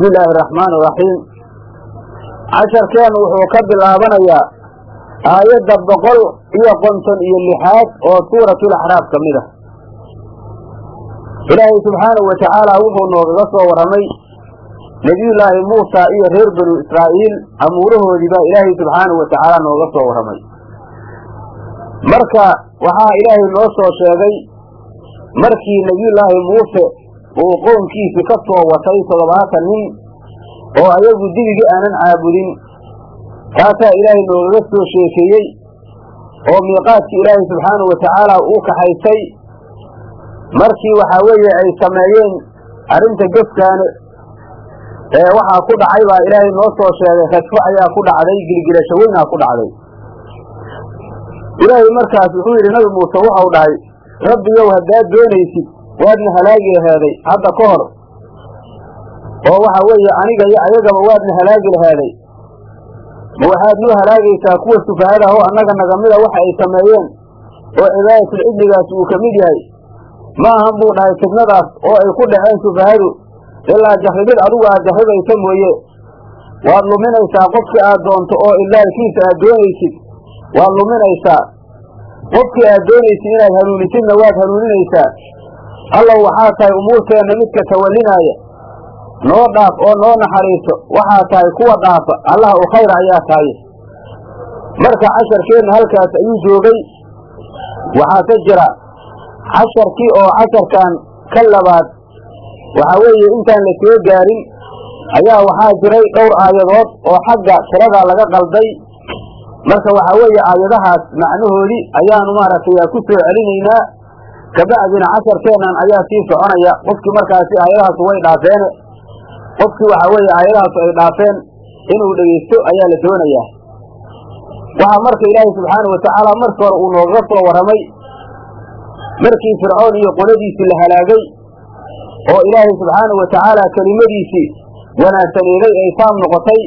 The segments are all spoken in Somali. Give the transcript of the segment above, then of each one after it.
bismi illaahi araxmaan iraxiim casharkeennu wuxuu ka bilaabanayaa aayadda boqol iyo konton iyo lixaad oo suuratul axraaf ka mid ah. Ilaahay subxaanahu wa tacaala wuxuu noogaga soo warramay nebiyullaahi muusa iyo reer banu israa'iil amuurahoodii baa ilaahay subxaanahu wa tacaala nooga soo warramay. Marka waxaa ilaahay noo soo sheegay markii nebiyullaahi muuse uu qownkiisii ka soo watay toddobaatan nin oo ayagu dibigii aanan caabudin. Taasaa ilaahay noogaga soo sheekeeyey oo miiqaadkii ilaahay subxaanahu wa tacaala uu kaxaysay markii waxaa weeye ay sameeyeen arrinta gefkaane ee waxaa ku dhacay baa ilaahay noo soo sheegay rajfo ayaa ku dhacday gilgilasho weynaa ku dhacday. Ilaahay markaas wuxuu yidhi nabi muuse waxau dhahay rabbiyow haddaad doonaysid waadna halaagi lahaaday hadda ka hor. Oo waxa weeye aniga iyo ayagaba waadna halaagi lahaaday. Ma waxaad noo halaagaysaa kuwa sufahada oo annaga nagamida waxa ay sameeyeen oo cibaadatul cidligaas uu ka mid yahay. Ma ahan buu dhahay fitnadaas oo ay ku dhaceen sufahadu ilaa jarribid adigu aad jarribaysa mooye. Waad luminaysaa qofkii aad doonto oo ilaalkiisa aad doonaysid. Waad luminaysaa. Qofkii aad doonaysid inaad hanuunisidna waad hanuuninaysaa allow waxaa tahay umuurteenna midka tawallinaaya noo dhaaf oo noo naxariiso waxaa tahay kuwa dhaafa allah u khayra ayaa tahay. Marka casharkeenna halkaas ayuu joogay waxaase jira casharkii oo casharkan ka labaad. Waxaa weeye intaan la soo gaarin ayaa waxaa jiray dhowr aayadood oo xagga tirada laga qalday. Marka waxaa weeye aayadahaas macnahoodii ayaanu maaragtay ku soo celinaynaa kabacdina casharkeennan ayaa sii soconaya. Qofkii markaasi aayadahaas way dhaafeene qofkii waxaa weeye aayadahaas ay dhaafeen inuu dhegaysto ayaa la doonayaa waxaa marka ilaahay subxaanau watacaala markii hore uu noogaga soo warramay markii fircoon iyo qoladiisii la halaagay oo ilaahay subxaanau watacaala kelimadiisii wanaagsaneeday ay taam noqotay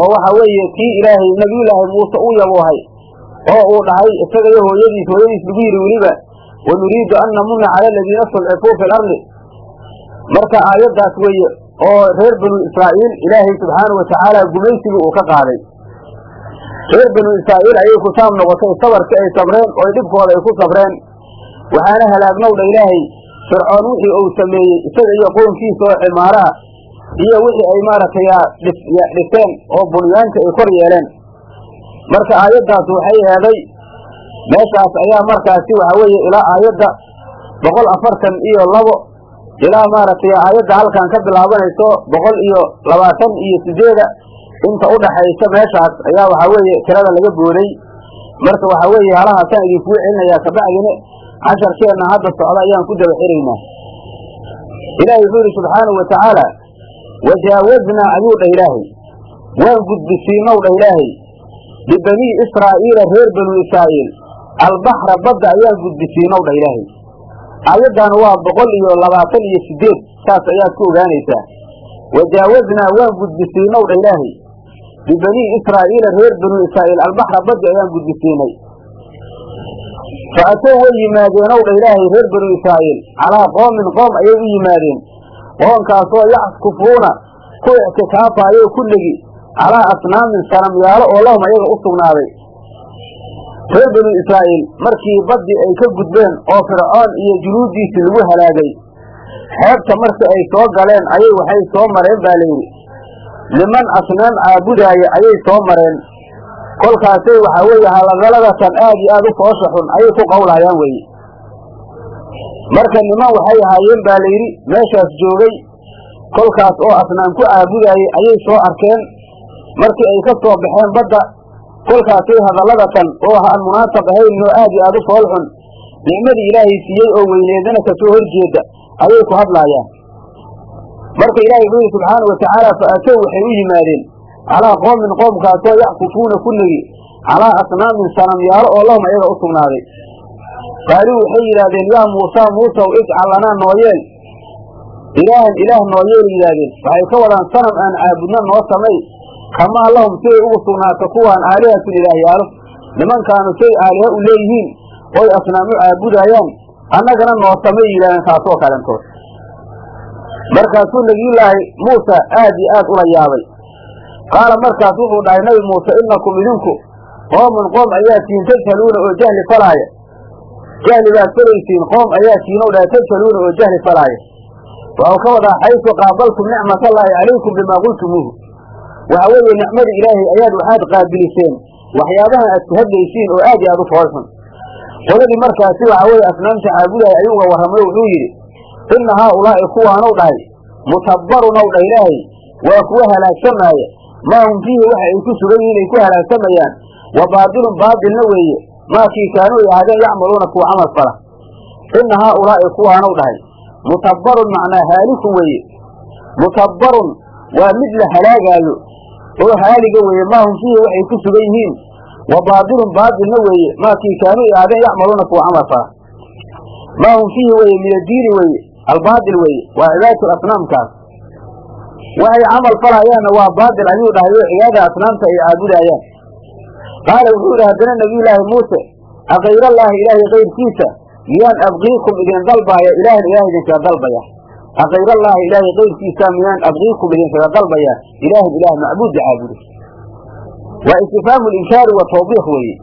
oo waxa weeye kii ilaahay nebiyullaahi muuse u yaboohay oo uu dhahay isaga iyo hooyadiis hooyadiis lagu yidhi weliba wa nuriidu an namuna cala aladiina istudcifuu fi lardi marka aayaddaas weeye oo reer banu israa'iil ilaahay subxaanau watacaala gumaysigii uu ka qaaday reer banu israa'iil ayay ku taam noqotay sabarkii ay sabreen oo dhibkooda ay ku sabreen waxaana halaagnowdha ilaahay fircoon wixii uu sameeyey isaga iyo qownkiisa oo cimaaraha iyo wixii ay maaragtay dhiseen oo bunyaanka ay kor yeeleen marka aayaddaas waxay eeday meeshaas ayaa markaasi waxa weeye ilaa aayadda boqol afartan iyo labo ilaa maaragtay aayadda halkan ka bilaabanayso boqol iyo labaatan iyo sideeda inta u dhaxaysa meeshaas ayaa waxaa weeye tirada laga booday marka waxaa weeye halahaasaan idinkugu celinayaa kabacdine casharkeenna hadda socda ayaan ku daba xiraynaa ilaahay wuxuu yidhi subxaanahu wa tacaala wajaawaznaa ayuu dhah ilaahay waan gudbisiinow dhah ilaahay bibanii israa'iila reer banu israa'iil albaxra badda ayaan gudbisiinow dhah ilaahay. Aayaddan waa boqol iyo labaatan iyo sideed saas ayaad ku ogaanaysaa. Wajaawaznaa waan gudbisiinow dhah ilaahay. Bibanii israa'iila reer banu israa'iil albaxra badda ayaan gudbisiinay fa atow way yimaadeenow dha ilaahay reer banu israa'iil. Calaa qoomin qoom ayay u yimaadeen. Qoonkaasoo yaxkufuuna ku ictikaafaayoo ku negi calaa asnaamin sanamyaalo oo lahum ayaga u sugnaaday reer banu israa'iil markii baddii ay ka gudbeen oo fircoon iyo junuuddiisii lagu halaagay xeebta markii ay soo galeen ayay waxay soo mareen baa layidhi niman asnaam caabudaaya ayay soo mareen. Kolkaasay waxaa weeye halagaladasan aad iyo aad u foosha xun ayay ku qawlahayaan weeye. Marka niman waxay ahaayeen baa layidhi meeshaas joogay kolkaas oo asnaam ku caabudaayey ayay soo arkeen. Markii ay ka soo baxeen badda kolkaasay hadalladatan oo aan munaasab ahayn oo aad iyo aad u fool xun nicmadii ilaahay siiyey oo weyneedana ka soo horjeeda ayay ku hadlaayaan. Marka ilaahay wuxuu yidhi subxaanau watacaala fa atow waxay u yimaadeen calaa qoomin qoomkaasoo yaxkufuuna ku negi calaa asnaamin sanamyaalo oo lahum ayaga u sugnaaday. Qaaluu waxay yidhaahdeen yaa muusaa muusaw ijcal lanaa nooyeel. Ilaahan ilaah nooyeel yidhaahdeen waxay ka wadaan sanam aan caabudna noo samay kamaa lahum siday ugu sugnaato kuwaan aalihatun ilaahyaalo nimankaanu say aaliha u leeyihiin oy asnaamu caabudaayaan annagana noo samay yidhahdeen kaasoo kalentood markaasuu nabiyullaahi muusa aad iyo aad ula yaabay. Qaala markaas wuxuu dhahay nabi muuse inakum idinku qoomun qoom ayaa tihiin tajhaluuna oo jahli falaaya jahli baad falaysiin qoom ayaa tihiin ou dhahay tajhaluuna oo jahli falaaya waxau ka wadaa xaysu qaabaltum nicmatallaahi calaykum bimaa qultumuuhu waxa weeye nicmada ilaahay ayaad waxaad qaabiliseen. Waxyaabaha aad ku hadlaysiin oo aad iyo aad u foolxun. Qoladii markaasi waxa weeye asnaamta caabudaya ayuuga warramay wuxuu yidhi inna haaulaa'i kuwaanow dhahay mutabbarunow dha ilaahay waa kuwa halaagsamaaya maa hum fiihi waxa ay ku sugan yihiin ay ku halaagsamayaan wa baatilun baatilna weeye maakii kaanuu ay ahaadeen yacmaluuna kuwa camal fala. Inna haaulaa'i kuwaanow dhahay mutabbarun macnaa haalikun weeye. Mutabbarun waa mid la halaagaayo oo haaliga weeye maa hum fiihi waxay ku sugan yihiin. Wa baatilun baatilna weeye maakii kaanuu ay ahaadeen yacmaluuna kuwa camal fala. Maa hum fiihi weeye min addiini weeye albaatil weeye waa cibaadatu asnaamkaas. Waxay camal falayaanna waa baatil ayuu dhahay oo cibaada asnaamta ay caabudaayaan qaala wuxuu yidhi haddana nabiyullaahi muuse akayrallaahi ilaahay kayrkiisa miyaan abqiikum idin dalbaaya ilaahan ilaah idinkaga dalbaya akayrallaahi ilaahay kayrkiisa miyaan abqiikum idinkaga dalbaya ilaahan ilaah macbuudda caabudo waa istifhaamu linkaari wa tawbiiq weeye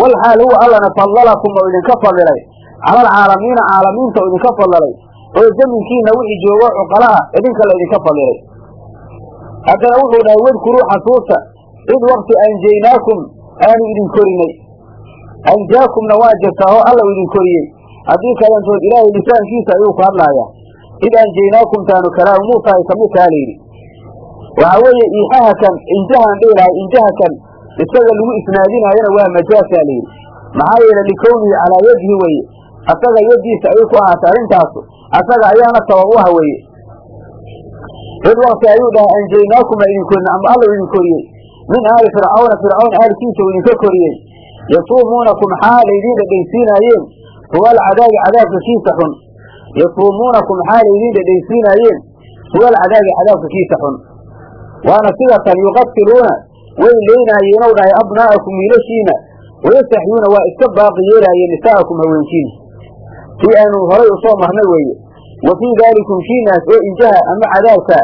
walxaal huwa allana fadalakum oo idinka fadilay cala alcaalamiina caalamiinta oo idinka fadilay oo zaminkiina wixii joogo cuqalaha idinka la idinka fadilay haddana wuxuu dhahay wadkuruu xasuusta id wakti anjaynaakum aanu idin korinay. Anjaakumna waa jirtaa oo alla u idin koriyey. Haddii kalantood ilaahay lisaankiisa ayuu ku hadlaayaa id anjaynaakum taanu kalaamu muusa ay ka mid taha layidhi waxa weeye iixahakan injahan dhihi lahay injahakan isaga lagu isnaadinaayona waa majaasaa layidhi maxaa yeele likownihi calaa yadihi weye asaga yadiisa ayay ku ahaatay arrintaasu asaga ayaana sabab u ah weeye id wakti ayuu dhahay anjaynaakum a idin korin ama alla idin koriyey min aali fircawna fircawn aalkiisa uu idinka koriyey yasuumuunakum xaal idiin dhedhaysiinaayeen huwa alcadaabi cadaabka kiisa xun yasuumuunakum xaal idiin dhedhaysiinaayeen huwa alcadaabi cadaabka kiisa xun waana sidatan yuqatiluuna way leynaayeenou dhahay abnaa'akum wiilashiina wayastaxyuuna waa iska baaqi yeelaayeen nisaa'akum haweenkiina tii aanu horay u soo marnay weeye wa fii daalikum kiinaas oo injaha ama cadaabka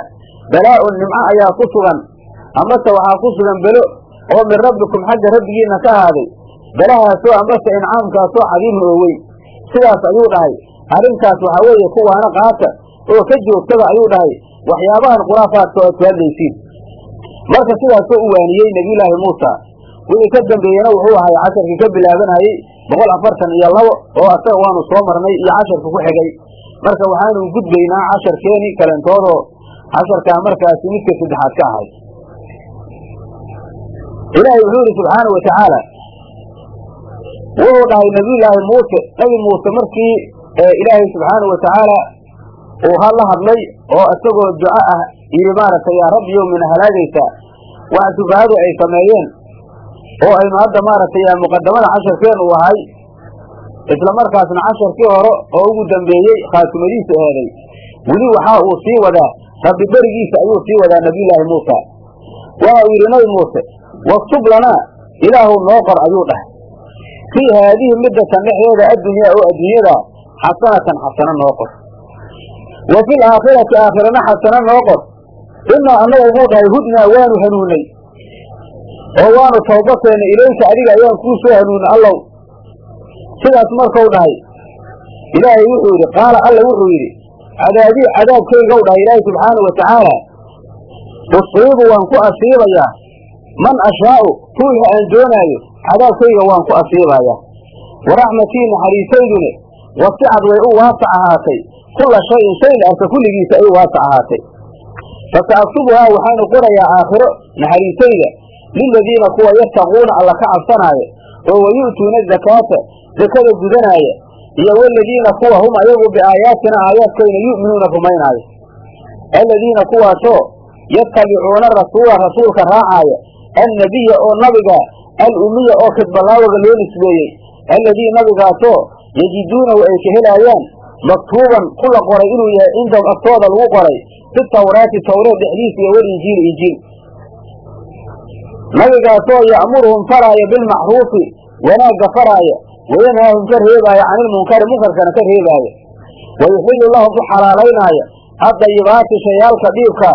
balaa'un nimco ayaa ku sugan amase waxaa ku sugan belo oo min rabbikum xagga rabbigiina ka ahaaday belahaasoo amase incaamkaasoo cadiimun oo weyn sidaas ayuu dhahay arrintaas waxaa weeye kuwaana qaata oo ka joogtada ayuu dhahay waxyaabahan khuraafaadka oo aad ku hadlaysiin. Marka sidaasoo u waaniyey nebiyullaahi muusa wixii ka dambeeyena wuxuu ahay casharkii ka bilaabanayey boqol afartan iyo labo oo asaga waanu soo marnay iyo casharka ku xigay. Marka waxaanu gudbaynaa casharkeeni kalentoodoo casharkaa markaasi midka saddexaad ka ahay. Ilaahay wuxuu yidhi subxaana wa tacaala wuxuu dhahay nabiyullaahi muuse nabi muuse markii ilaahay subxaana wa tacaala uu la hadlay oo isagoo duco ah yidhi maaragtay yaa rabbiyow mina halaagaysaa wax sufahadu ay sameeyeen oo aynu hadda maaragtay muqadamada casharkeen uu ahay isla markaasna casharkii hore oo ugu dambeeyey khaatimadiisa eeday. Weli waxaa uu sii wadaa rabbi berigiisa ayuu sii wadaa nabiyullaahi muusa. Waxa uu yidhi nabi muuse waktub lanaa ilaahu noo qor ayuu dhahay. Fii haadihi middatan dhexdeeda addunyaa oo adduunyada xasanatan xasano noo qor wa fil aakhirati aakhirana xasano noo qor inaa annagu buu dhahay hudnaa waanu hanuunay oo waanu tawbakeennay ilayka adiga ayaan kuu soo hanuunay allow sidaas markau dhahay ilaahay wuxuu yidhi qaala alla wuxuu yidhi cadaabii cadaabkaygow dhahay ilaahay subxaana wa tacaala usiibu waan ku asiibayaa man ashaa'u ruuxa aan doonaayo cadaabkayga waan ku asiibayaa waraxmatii naxariisaydune wasicad way u waasac ahaatay. Kulla shayin shay la arka kulligiisa ay u waasac ahaatay. Fasaaktubuhaa waxaanu qorayaa aakhiro naxariisayda liladiina kuwa yattaquuna alla ka cabsanaaya oo wayu'tuuna zakaata zakada gudanaaya iyo waladiina kuwa hum ayagu biaayaatina aayaadkayna yu'minuuna rumaynaayo aladiina kuwaasoo yattabicuuna rasuula rasuulka raacaaya annabiya oo nabiga al-umiya oo kadbalaawaga loo nisbeeyey. Alladii nabigaasoo yajiduunahu ay ka helaayaan maktuuban ku la qoray inuu yahay cindahum agtooda lagu qoray. Fi tawraati tawreed dhexdiisa iyo walinjiili injiil nabigaasoo ya'muruhum faraaya bilmacruufi wanaagga faraaya wayanhaahum ka reebaaya canilmunkari munkarkana ka reebaaya wayuxilu lahum u xalaalaynaaya addayibaati shayaalka dhiibka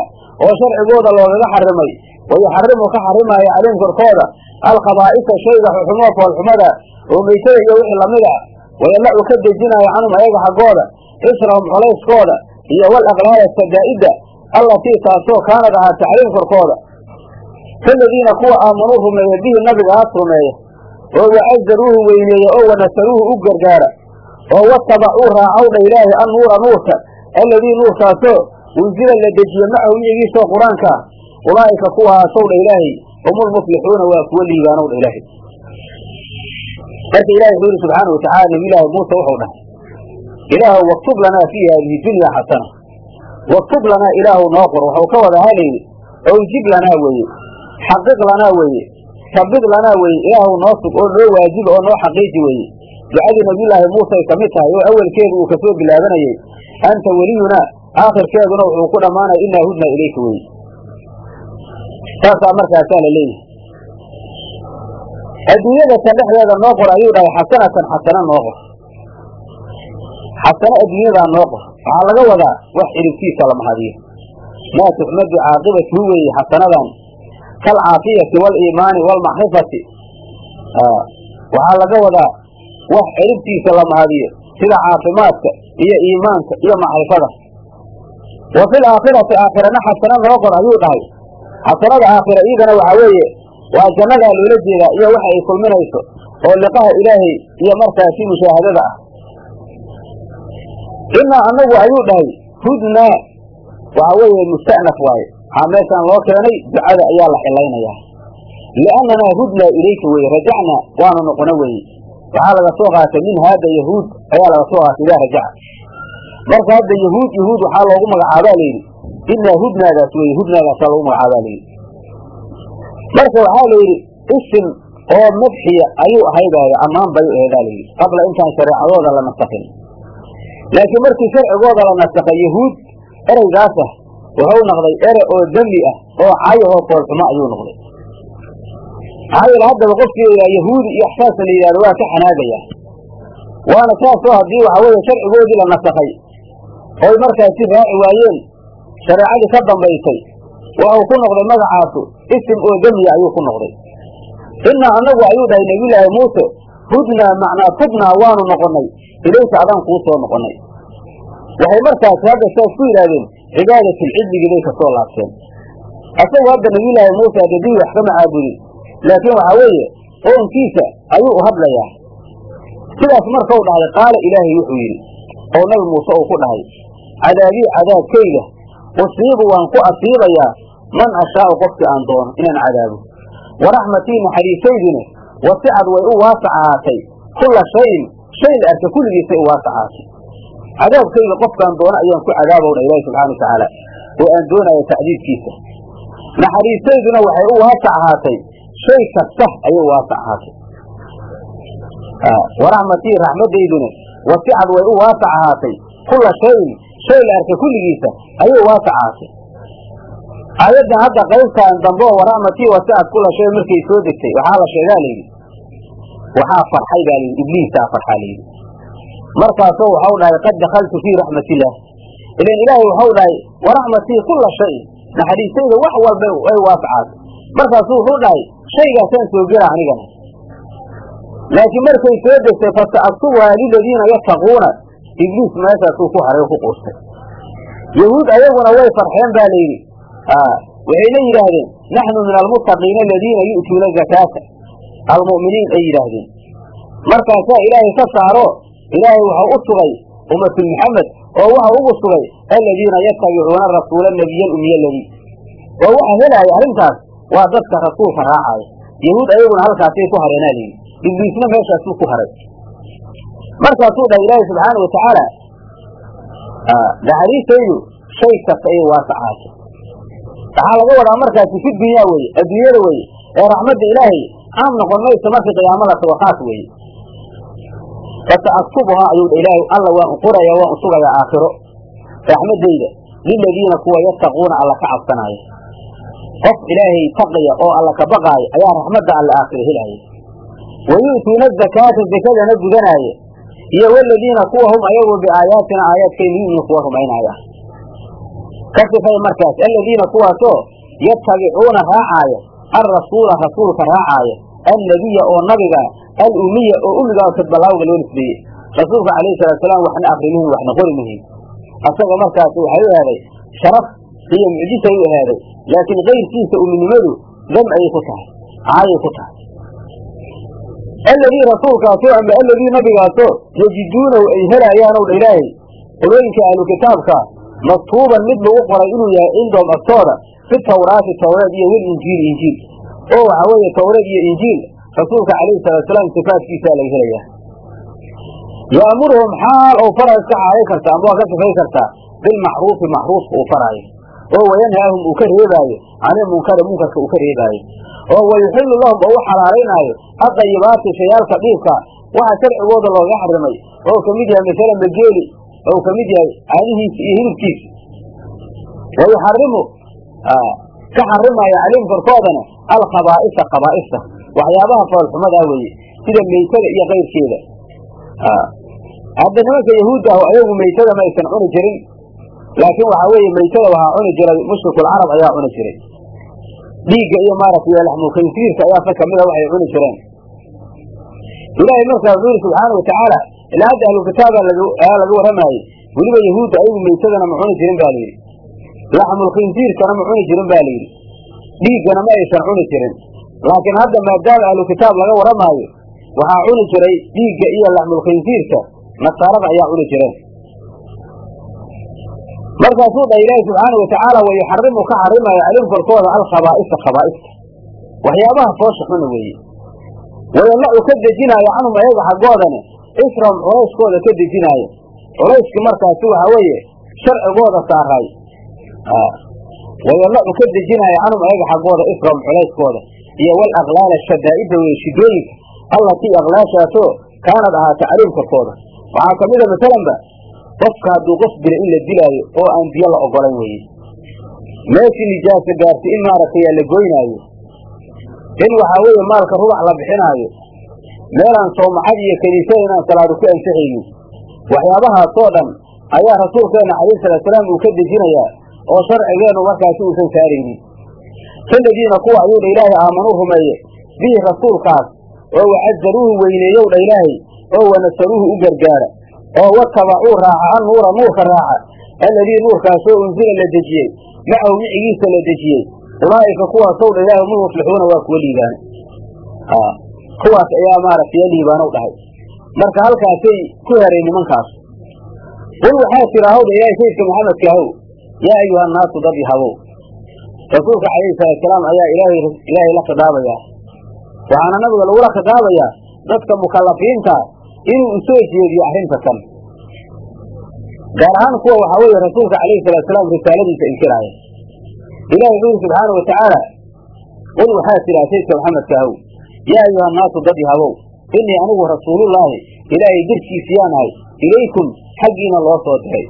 oo sharcigooda loogaga xarimay. Wayuxarimu ka xarimaayo calayhim korkooda. Alkhabaa'isa shayga xuxumoo foolxumada oo meytada iyo wixii la mid a wayalacu ka dejinaayo canhum ayaga xaggooda israhum colayskooda iyo wal aqlaala sadaa'idda allatii taasoo kaanad ahaatay calayhim korkooda. Kaladiina kuwa aamanuu rumeeya bihi nabigaas rumeeya oo wacazaruuhu weyneeya oo wanasaruuhu u gargaara oo watabacuu raacawdha ilaahi an nuura nuurka alladii nuurkaasoo unsila la dejiye macahu miyigiisoo qur'aanka. Ah ulaa'ika kuwaasowdha ilaahay humulmuflixuuna waa kuwa liibaanowdha ilaahay marka ilahi wuxuu yihi subxaana watacaala nabiyulaahi muuse wuxuu dhahay ilaahow waktub lanaa fii haadihi dunya xasana waktub lanaa ilaahu noo qor waxuu ka wada halayni owjib lanaa weeye xaqiq lanaa weeye sabid lanaa weeye ilaahu noo sug oo noo waajiba oo noo xaqiiji weeye. Ducadii nabiyulaahi muuse ay ka mid tahay oo awelkeedu uu ka soo bilaabanayey anta weliyunaa aakhirkeeduna wuxuu ku dhammaanaya inaa hudnaa ilayka weye saasaa markaasaa la leeyahay adduunyada tan dhexdeeda noo qor ayuu dhahay xasanatan xasana noo qor. Xasano adduunyadaa noo qor. Waxaa laga wadaa wax xidhibkiisa la mahadiyo. Maa tuxmadu caaqibatuhu weeye xasanadan. Kalcaafiyati waliimaani waalmacrifati waxaa laga wadaa wax ciribtiisa la mahadiyo sida caafimaadka iyo iimaanka iyo macrifada. Wa fil aakhirati aakhirana xasano noo qor ayuu dhahay. Xasanada aakhira iyadana waxaa weeye waa jannadaa loola jeedaa iyo waxa ay kulminayso oo liqaha ilaahay iyo markaasi mushaahadada ah. Inaa anagu ayuu dhahay hudnaa. Waxaa weeye musta'naf waaye. Waxaa meeshaan loo keenay ducada ayaa la xilaynayaa liannanaa hudnaa ilayka weye rajacnaa waanu noqono weeye. Waxaa laga soo qaatay min haada yahuud ayaa laga soo qaatay idaa rajaca. Marka hadda yahuud yahuud waxaa loogu magacaabaa layidhi inaa hudnaadaas weye hudnaadaasaa loogu magacaabaa layidhi marka waxaa la yidhi isim oo madxiya ayuu ahaydaada ammaan bay u aheedaa layidhi qabla intaan shareecadooda la nasakin laakiin markii sharcigooda la nasakay yahuud ereygaas ah wuxuu noqday ere oo demi ah oo cayahoo foolxumo ayuu noqday. Maxaa yeele haddaba qofkii la yahuudi iyo axsaasa la yidhahdo waa ka xanaagaya waana saasoo haddii waxa weeye sharcigoodii la nasakay oy markaasi raaci waayeen shareecadii ka dambaysay waxuu ku noqday magacaasu. Isim oo demiya ayuu ku noqday. Inaa anagu ayuu dhahay nebiyulaahi muuse hudnaa macnaa tubnaa waanu noqonnay ilayka adaan kuu soo noqonnay waxay markaasi hadda saas ku yidhahdeen cibaadatilcidligii bay ka soo laabteen. Asagu hadda nebiyulaahi muuse adadii wax kama caabudin laakiin waxaa weeye qoonkiisa ayuu u hadlayaa. Sidaas markau dhahay qaala ilaahay wuxuu yidhi oo nabi muuse uu ku dhahay cadaabii cadaabkayga usiibu waan ku asiibayaa man ashaau qofkii aan doono inaan cadaabo. Waraxmatii naxariisaydina wasicad way u waasac ahaatay kulla shayin shay la arka kulligiisay u waasac ahaatay cadaabkayga qofkaan doono ayaan ku cadaabowdha ilaahi subxana wa tacaala oo aan doonayo tacdiibkiisa naxariisayduna waxay u waasac ahaatay shay kasta ayay waasac ahaatay waraxmatii raxmadayduna wasicad way u waasac ahaatay kulla shayin shay la arka kulligiisa ayay waasac ahaatay aayaddan hadda qaybtaan dambe oo waraxmatii wasicad kulla shay markay soo degtay waxaa la sheegaa layidhi waxaa farxay baa layidhi ibliisaa farxaa layidhi markaasoo waxau dhahay qad dakaltu fii raxmatillaah ilan ilaahay waxau dhahay waraxmatii kulla shay. Naxariistayda wax walba ay waasacaatay markaasuu wuxuu dhahay shaygaasaan soo gela anigana. Laakiin markay soo degtay fata'aktubuhaa liladiina yattaquuna. Ibliis meeshaasuu ku haray ku quustay. Yahuud ayaguna way farxeen ba layidhi waxayna yidhaahdeen naxnu min almuttaqiina aladiina yu'tuuna zakaata almu'miniin ay yidhaahdeen markaasaa ilaahay ka saaro ilaahay waxau u sugay ummatu maxamed oo waxa ugu sugay aladiina yatabicuuna rasuula nabiya lumiya ladii oo waxa helaaya arrintaas waa dadka rasuulka raacaya yahuud ayaguna halkaasay ku hareenaa layidhi ibliisna meeshaasuu ku haray markaasuu dhahay ilaahay subxaana wa tacaala naxariistaydu shay kasta ayay waasacaatay waxaa laga wadaa markaasi fi dunyaa weye adduunyada weye ee raxmadda ilaahay caam noqon mayso marka qiyaamada tawaqaas weye fata'aktubuhaa ayuu dha ilaahay alla waan u qoraya waan u sugayaa aakhiro. Raxmadayda liladiina kuwa yattaquuna alla ka cabsanaayo. Qof ilaahay taqiya oo alla ka baqaayo ayaa raxmadda alle aakhiro helaaya wayu'tuuna azakaata zakadana gudanaaye iyo waladiina kuwa hum ayagu biaayaatina aayaadkayna yu'minu kuwa rumaynaaya ka sifay markaas aladiina kuwaasoo yatabicuuna raacaaya alrasuula rasuulka raacaaya annabiya oo nabiga alumiya oo umiga oo kadbalaawga loo nisbeeyey. Rasuulka calayhi salaatusalaam waxna akrimihin waxna qori mihin asaga markaasi waxay u ahaaday sharaf iyo mucjisay u ahaaday laakiin kayrkiisa uminimadu dam ayay ku tahay caayay ku tahay. Alladii rasuulkaasoo amba alladii nabigaasoo yajiduunahu ay helayaanow ilaahay qolooyinka ahlu kitaabka maktuuban mid lagu qoray inuu yahay cindoom agtooda fi tawraati tawreed iyo wil injiil injiil. Oo waxa weeye tawreed iyo injiil rasuulka calayhi salaatusalaam sifaadkiisaa laga helayaa ya'muruhum xaal ou farayo iska caayo karta amba waa ka sifay kartaa bilmacruufi macruufka uu faraayo oo wayanhaahum uu ka reebaayo canil munkari munkarka uu ka reebaayo. Oo wayuxillu lahum oo u xalaalaynaayo adayibaati shayaalka dhiibka waxa sharcigooda looga xarimay. Oo ka mid yahay masalan bageeli oo ka mid yahay caanihiisa iyo hilibkiisa. Wayuxarimu ka xarimaayo calayhim korkoodana alkhabaa'isa khabaa'ista waxyaabaha foolxumadaa weeye sida meytada iyo kayrkeeda hadda nimanka yahuudda ah ayagu meytada ma cuni jirin laakiin waxaa weeye meytada waxaa cuni jiray mushrikuulcarab ayaa cuni jiray. Dhiigga iyo maaragtay laxmulkhinsiirka ayaa sa kamida waxay cuni jireen. Ilaahay markaa wuxuu yidhi subxaana watacaala ilaa hadda ahlukitaaba ayaa laga warramaayey weliba yahuudda ayagu meytadana ma cuni jirin ba la yidhi. Laxmulkhinsiirkana ma cuni jirin ba la yidhi. Dhiiggana ma aysan cuni jirin. Laakiin hadda maadaama ahlu kitaab laga warramaayo waxaa cuni jiray dhiigga iyo laxmulkhinsiirka nasaarada ayaa cuni jireen markaasuu dha ilaahi subxaana watacaala wayuxarimu ka xarimaya calim korkooda alkhabaa'isa khabaa'ista. Waxyaabaha foosha xuna weeye. Wayalla u ka dejinaayo canhum ayaga xaggoodane israhum culayskooda ka dejinaayo. Culayski markaasi waxa weeye sharcigooda saaraay wayalla u ka dejinaayo canhum ayaga xaggooda israhum culayskooda iyo wal aqlaala shadaa'ida weye shidooyinka. Allatii aqlaashaasoo kaanad ahaata calim korkooda waxaa ka mida masalanba qofka hadduu qof dila in la dilaayo oo aan biyo la ogolayn weye. Meeshii nijaasa gaartay in maaragtay la goynaayo. In waxaa weeye maalka rubax la bixinaayo meelaan sawmacad iyo kaniisada inaan salaadu ku ansixaynin. Waxyaabahaasoo dhan ayaa rasuulkeenna calayhi salaatusalaam uu ka dejinayaa oo sharcigeennu markaasi uusan saaraynin. Kaladiina kuwa ayuu dha ilaahay aamanuu rumeeye bihi rasuulkaas oo wacazaruuhu weyneeyow dha ilaahay oo wanasaruuhu u gargaara oo watabacuu raaca an nuura nuurka raaca alladii nuurkaasoo unsila la dejiyey macahu micigiisa la dejiyey. Ulaa'ika kuwaasow dha ilaahay hum waa kuwa liibaane kuwaas ayaa maaragtay liibaanow dhahay. Marka halkaasay ku heray nimankaas qul waxaa tira hawdha ilaahay sayidka maxamedka ahow yaa ayuha annaasu dad yahabow rasuulka calayhi salaatusalaam ayaa ilaahay ilaahay la khidaabayaa waxaana nabiga lagula khidaabayaa dadka mukallafiinta inuu u soo jeediyo arrinta kan. Gaar ahaan kuwa waxaa weeye rasuulka calayhi salaatusalaam risaaladiisa inkiraaya. Wuxuu yidhi subxaana watacaala qul waxaa tidhaha sayidka maxamedka ahow yaa ayuha annaasu dad yahabow innii anigu rasuulullaahi ilaahay dirkiisa yaan ahay ilaykum xaggiina loo soo diray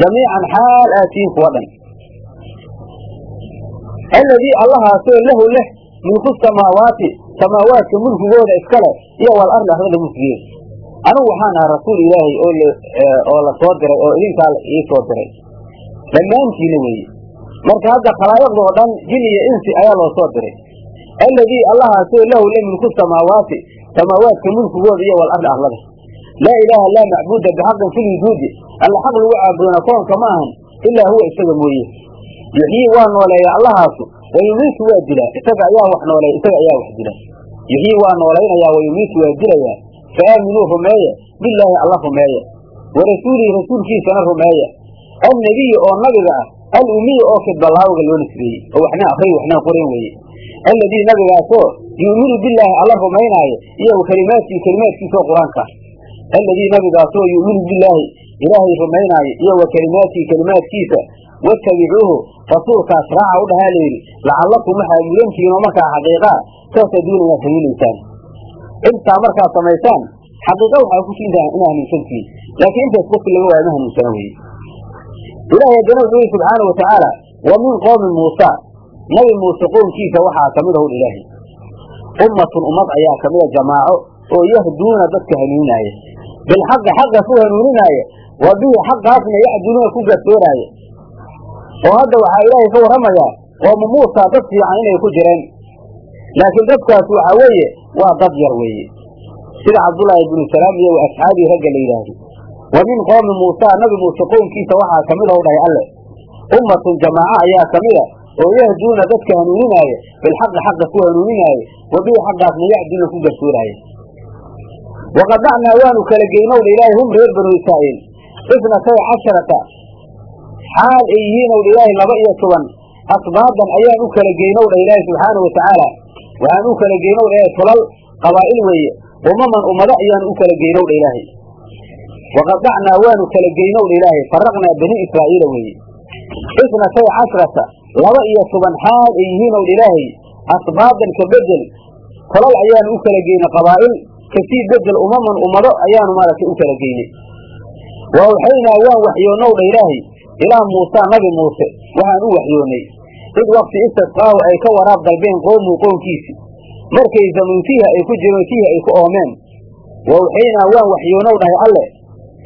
jamiican xaal aatiin kuwa dhan alladii allahaasoo lahu leh mulku samaawaati samaawaadka mulkigooda iska leh iyo wal arli arlada mulkigeeda anigu waxaan ahaa rasuul ilaahay oo la soo diray oo idinkaa ii soo diray dhammaantiina weeye marka hadda khalaa'iqda dhan jin iyo insi ayaa loo soo diray alladii allahaasoo lahu le mulku samaawaati samaawaadka mulkigooda iyo wal arli arlada laa ilaaha laa macbuuda bixaqin fi lwujuudi alla xaq lagu caabudoona koonka ma ahan ilaa huwa isaga mooye yuxyii waa nooleeya allahaasu wayumiitu waa dilaa isaga ayaa wax nooleeya isaga ayaa wax dila yuxyii waa noolaynayaa wayumiitu waa dilayaa fa aaminuu rumeeya bilaahi alla rumeeya wa rasuulihi rasuulkiisana rumeeya annebiyi oo nabiga ah alumiyi oo kidbalaawga loo nisbeeyey oo waxna akriy waxnaa qoran weeye alladii nabigaasoo yu'minu bilaahi alla rumaynaayo iyo wa kelimaatihi kelimaadkiisaoo qur'aanka. Alladii nabigaasoo yu'minu bilaahi ilaahay rumaynaayo iyo wa kelimaadkiisa watabicuuhu rasuulkaas raaca u dhahaa layidhi lacallakum waxaad mudantihiin oo markaa xaqiiqaa tahtadiina inaad hanuunaysaan intaa markaad samaysaan xaqiiqa waxaa ku siintaa inaa hanuunsantihiin laakiin intaas qofki laga waaya ma hanuunsana weye ilaahay haddana wuxuu yihi subxaana wa wa min qoomi muusa nabi muuse qoomkiisa waxaa ka mid ahw ilaahay. Ummatun ummad ayaa kamida jamaaco oo yahduuna dadka hanuunaaya bilxaqi xaqa ku hanuuninaya wa bihi xaqaasna yacdiluuna ku garsooraaya oo hadda waxaa ilaahay ka warramayaa qoomu muusa dad fiican inay ku jireen. Laakiin dadkaas waxaa weeye waa dad yar weeye. Sida cabdullaahi ibnu salaam iyo wa asxaabii ragga la yidhaahdo. Wa min qoomi muusa nabi muuse qownkiisa waxaa ka mid ou dhahay alle. Ummatun jamaaco ayaa ka mida oo yahduuna dadka hanuuninaaye bilxaqi xaqa ku hanuuninaaye wabii xaqaasna yacdilna ku garsooraaye waqadacnaa waanu kala geynowdha ilaahay hum reer banu israa'iil. Isnatay casharata xaal ay yihiinowdha ilaahay laba iyo toban asbaadan ayaan u kala geynowdha ilaahay subxaana wa waxaan u kala geynowdha ilaahay tulal qabaa'il weeye umaman ummado ayaan u kala geynowdha ilaahay. Waqadacnaa waanu kala geynowdha ilaahay faraqnaa bani israa'iila weeye. Isnatay cashrata laba iyo toban xaal ay yihiinowdha ilaahay asbaadan ka bedel tolal ayaanu u kala geynay qabaa'il ka sii bedel umaman ummado ayaanu maaragtay u kala geynay wa awxaynaa waan waxyoonnowdha ilaahay ilaa muusa nabi muuse waxaan u waxyoonnay id wakti istasqaahu ay ka waraab dalbeen qoomuu qownkiisi. Markay zamuntiiha ay ku fiihi ay ku oomeen. Wa awxaynaa waan waxyoonow dhahay alle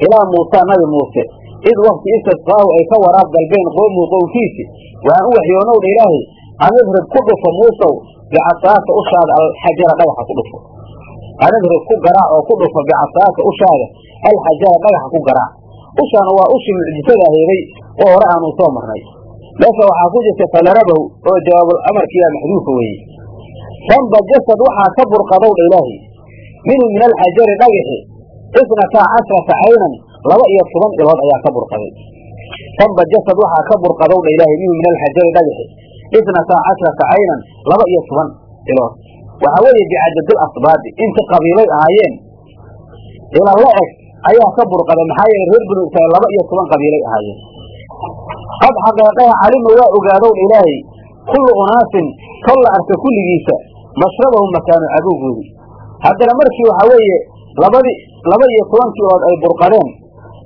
ilaa muusa nabi muuse id wakti istasqaahu ay ka waraab dalbeen qoomuu qownkiisi waxaan u waxyoonnowdha ilaahay anidrib ku dhufo muusow bicasaaka ushaada alxajara dhagaxa ku dhufo. Anidrib ku garaac oo ku dhufo bicasaaka ushaada alxajara dhagaxa ku garaac. Ushaana waa ushii mucjisada heeday oo hore aanu soo marnay. Meesha waxaa ku jirta falarabahu oo jawaabul amarkiiyaa maxduufa weeye sanba jasad waxaa ka burqadowdha ilaahay minhu min alxajari dhagaxi isnataa cashrata caynan laba iyo toban ilood ayaa ka burqaday. Sanba jasad waxaa ka burqadowdha ilaahay minhu min alxajari dhagaxi isnataa cashrata caynan laba iyo toban ilood waxaa weeye bicadadil asbaadi inta qabiilay ahaayeen ila la eg ayaa ka burqaday. Maxaa yeele reer banu israiil laba iyo toban qabiilay ahaayeen. Qad xaqeeqaha calima waa ogaadowdha ilaahay kullu unaasin tol la arka kulligiisa mashrabahum makaanu cabowgoodii haddana markii waxaa weeye labadii laba iyo tobankii ood ay burqadeen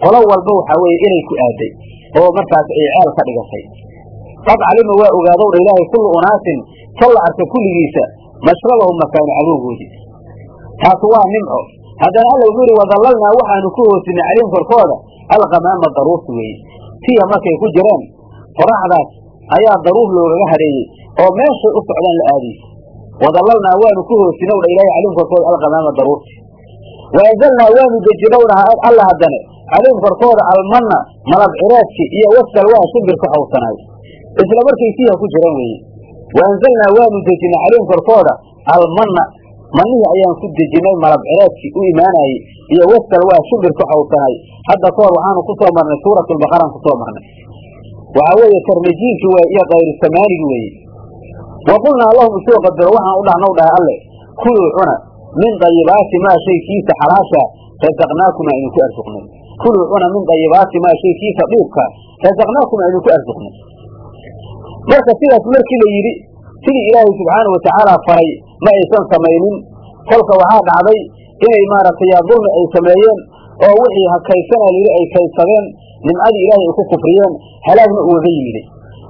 qolo walba waxaa weeye inay ku aaday oo markaas ay ceel ka dhigatay. Qad calima waa ogaadowdha ilaahay kullu unaasin tol la arka kulligiisa mashrabahum makaanu cabowgoodii taas waa nimco haddana alla wuxuu yihi wadallalnaa waxaanu ku hoosinay calayhim korkooda. Alqamaama daruurti weeye. Tiya markay ku jireen qoraxdaas ayaa daruur loogaga hareeyey oo meeshay u socdaan la aadaysa. Wadallalnaa waanu ku hoosinowdha ilahay calayhim korkooda. Alqamaama daruurti waanzalnaa waanu dejinowdha alla haddane calayhim korkooda almanna malab ciraadki iyo wasalwaa shimbirka xowsanaay isla markay tiya ku jireen weeye waanzalnaa waanu dejinay calayhim korkooda almanna manihii ayaan ku dejinay malab ciraadkii u imaanayey iyo wasal waa shimbir ku xawsanay hadda kahor waxaanu ku marnay suurat lbaqaraan ku soo marnay waxaa weeye tarmijiinki wey iyo kayru samaanigi weeye wa qulnaa lahum isoo qadaro waxaan u dhahnow dhahay alle kuluu cuna min dayibaati maa shay kiisa xalaasha rasaqnaakuma idinku arsuqnay kuluu cuna min dayibaati maa shay kiisa dhiibka rasaqnaakuma idinku arsuqnay marka sidaas markii la yidhi sidii ilaahay subxaana watacaala faray ma aysan samaynin kolka waxaa dhacday inay maaragtay dulmi ay sameeyeen oo wixii hakaysana layidhi ay kaydsadeen nimcadii ilaahay ay ku kufriyeen halaagna ugaga yimiday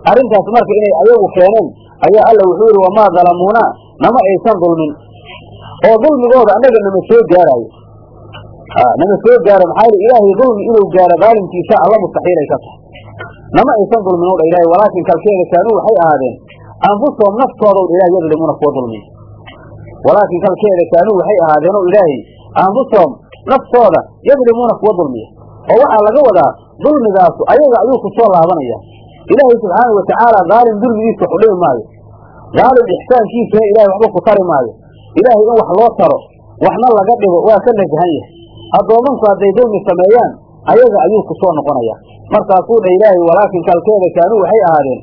arrintaas marka inay ayagu keeneen ayaa alla wuxuu yidhi wamaa dalamuuna nama aysan dulmin oo dulmigooda annaga nama soo gaaraayo. Nama soo gaaro maxaa yili ilaahay dulmi inuu gaaro daalimkiisa alla mustaxiilay ka tahay. Nama aysan dulmin owdha ilahay walaakin kalkeeda kaanuu waxay ahaadeen anfusahum naftoodaw ilahay yadlimuuna kuwa dulmiya walaakin kalkeeda kaanuu waxay ahaadeen o ilaahay anfusahum naftooda yadlimuuna kuwa dulmiya oo waxaa laga wadaa dulmigaasu ayaga ayuu ku soo laabanaya ilaahay subxaana watacaala daalim dulmigiisa waxu dhimi maayo. Daalim ixsaankiisana ilahay waxba ku tari maayo ilaahay in wax loo taro waxna laga dhigo waa ka nasahan yahay. Addoomanku hadday dulmi sameeyaan ayaga ayuu ku soo noqonaya. Markaasuu dha ilaahay walaakin kalkeeda kaanuu waxay ahaadeen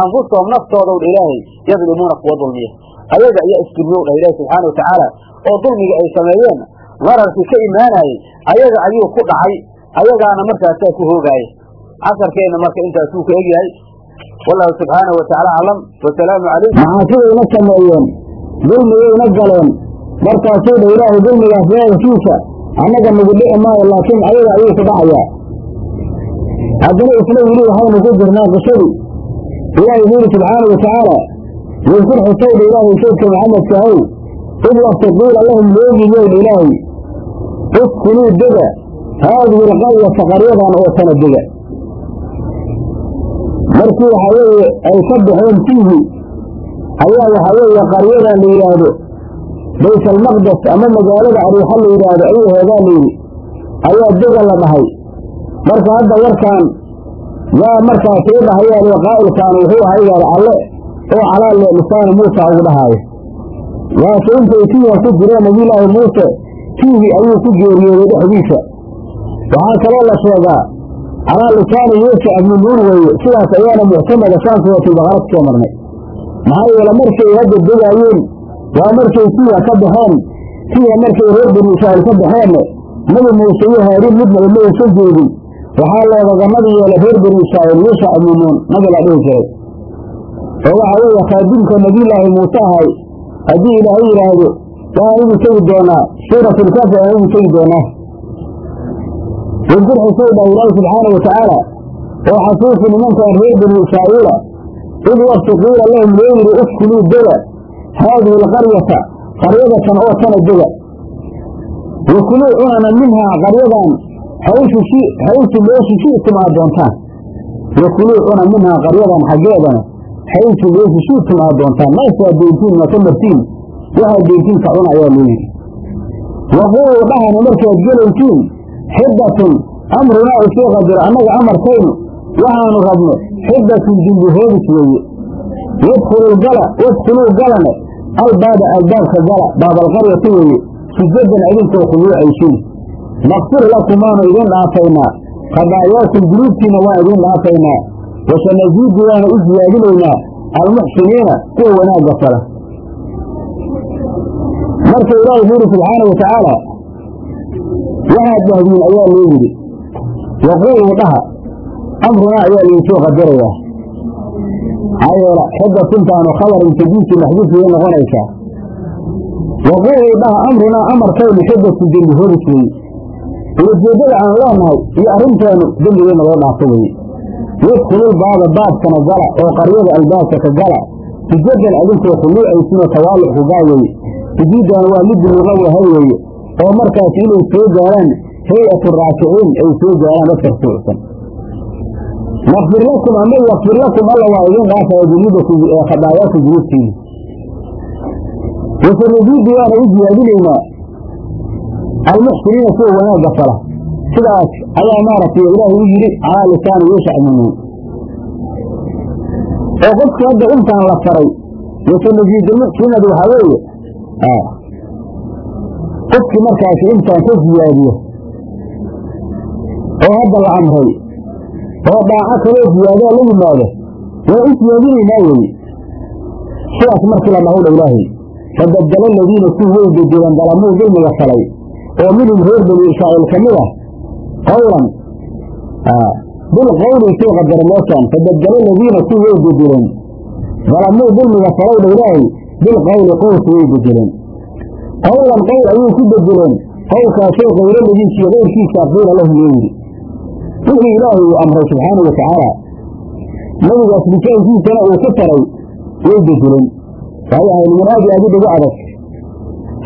anfusahum naftoodaw dha ilaahay yadlimuuna kuwa dulmiya. Ayaga ayaa isdulmiyow dhah ilahi subxaana watacaala oo dulmiga ay sameeyeen dararkii ka imaanayey ayaga ayuu ku dhacay. Ayagaana markaasaa ku hoogaaya casarkeenna marka intaasuu ka egyahay. Wallahu subxaanahu watacaala aclam wasalaamu calaykum. Macaasibayna sameeyeen dulmigayna galeen. Markaasuu dha ilaahay dulmigaas weerarkiisa annaga nagu dhici maayo laakiin ayaga ayuu ku dhacayaa. Haddana isla weli waxaynu ku jirnaa qisadii ilaahay wuxu yidhi subxaanau watacaala wadkur xusayda ilaahay saydka maxamedka ahow id qiila lahum loogiyowdha ilaahay uskunuu dega. Haadihi alqaryata qaryadan oo tana dega. Markii waxaa weeye ay ka baxeen tiihi ayaa waxaa weeye qaryadan la yidhaahdo. Baytalmaqdes ama magaalada ariixa la yidhaahdo heedaa layidhi ayaa dega la dhahay. Marka hadda warkaan yaa markaa kii dhahayaale qaa'ilkaan wuxuu ahaygaada alle oo calaa lisaani muusa ugu dhahaayo waase intay tiiha ku jireen nabiyulaahi muuse tiihi ayuu ku geeriyooday dhexdiisa. Waxaa kaloo la sheegaa calaa lisaani yuusa abnunuun weeye sidaas ayaana muctamada saan suuratulbaqara ku soo marnay maxaa yeele markay hadda degaayeen waa markay tiiha ka baxeen tiiha markay reer bani israa'iil ka baxeenna nabi muuse iyo haaruun midna uma aysan jeedin waxaa loogaga nabi yeelay reer bani israa'iil yuusa abnunuun nabi la dhihi jiray. Oo waxaa weeye khaadimka nabiyulaahi muuse ahay haddii ilaahay yidhaahdo waan igu tegi doonaa suuratulkafi aan igu tegi doonaa. Wadkur xusay dhah ilaahi subxaana wa tacaala oo xasuusi nimankan reer bani israa'iila id waqti qiila lahum loo yidhi uskunuu dega haadihi alqaryata qaryadatan oo tana dega wakuluu cunana minhaa qaryadan xaysu meeshi shi'tum aad doontaan wakuluu cuna minhaa qaryadan xaggeedana xaysu meeshi shi'tum aad doontaan meeshaad deyntiin ma ka martiin waxaad deyntiin ka cuna ayaa loo yidhi waquuluu dhahana markaad gelaytiin xiddatun amrunaa isoo qadiro annaga amarkaynu waxaanu rabno xiddatun dimbihoodis weeye wadkhuluu gala wadkhuluu galane albaaba albaabka gala baabalqaryati weeye sujadan idinkoo khuluucaysin naqfir lakum waanu idin dhaafaynaa khadaayaakum dunuubtiina waan idin dhaafaynaa wasanaziidu waana u siyaadinaynaa almuxsiniina kuwa wanaagga fala marka ilaahi wuxu yidhi subxaana wa tacaala waxaad dhahdiin ayaa loo yidhi waquuluu dhaha amrunaa ayaa lainsoo qadarayaa maxaa yeele xidda sintaanu khabar intajiisi maxduufiyay noqonaysaa waquuluu dhaha amrunaa amarkaynu xidatu dembi hodis weye ulajeeddada aan leenahay iyo arrinteenu dembigeenna loo dhaafo weye yadkhulul baaba baabkana gala oo qaryada albaabka ka gala. Sujadan adinkoo khuluucaysinoo tawaaluc ku gaa weye waa mid luqa wahay weeye oo markaas inay soo gaaraan hay'atu raakiciin ay soo gaaraan dadka rukuucsan nakfir lakum ama yakfir lakum alla waa idin dhaafaya dunuubakum ee khadaayaakum dunuubtiina wasanaziidu waana u ziyaadinaynaa almuxsiniina kuwa wanaagga fala sidaas ayaa maaragtay ilaahay u yidhi calaa lisaani yuushac munuun oo qofkii hadda intaan la faray wasanaziidulmuxsinadu waxaa weeye qofkii markaasi intaan ka ziyaadiyo oo hadda la amray oo dhaaco kaloo ziyaadaa la yimaado. Waa u siyaadinaynaa weye sidaas markii la dhahowdha ilaahay fabadala aladiina kuwi way bedeleen dalamuu dulmiga falay oo minhum reer bani israa'iil ka mid ah. Qawlan bilqawli soo qadara meeshaan fabadala aladiina kuwi way bedeleen dalamuu dulmiga falowdha ilaahay bilqawli qowlka way bedeleen qawlan qowl ayuu ku bedeleen qowlkaasoo kayro ladiisiyo qeyrkiisa qiila lahum loo yidhi wixii ilaahay uu amray subxaana wa tacaala nabigaas ritaankiisana uu ka taray way bedeleen waxay ahayd min aadi dhigu adag.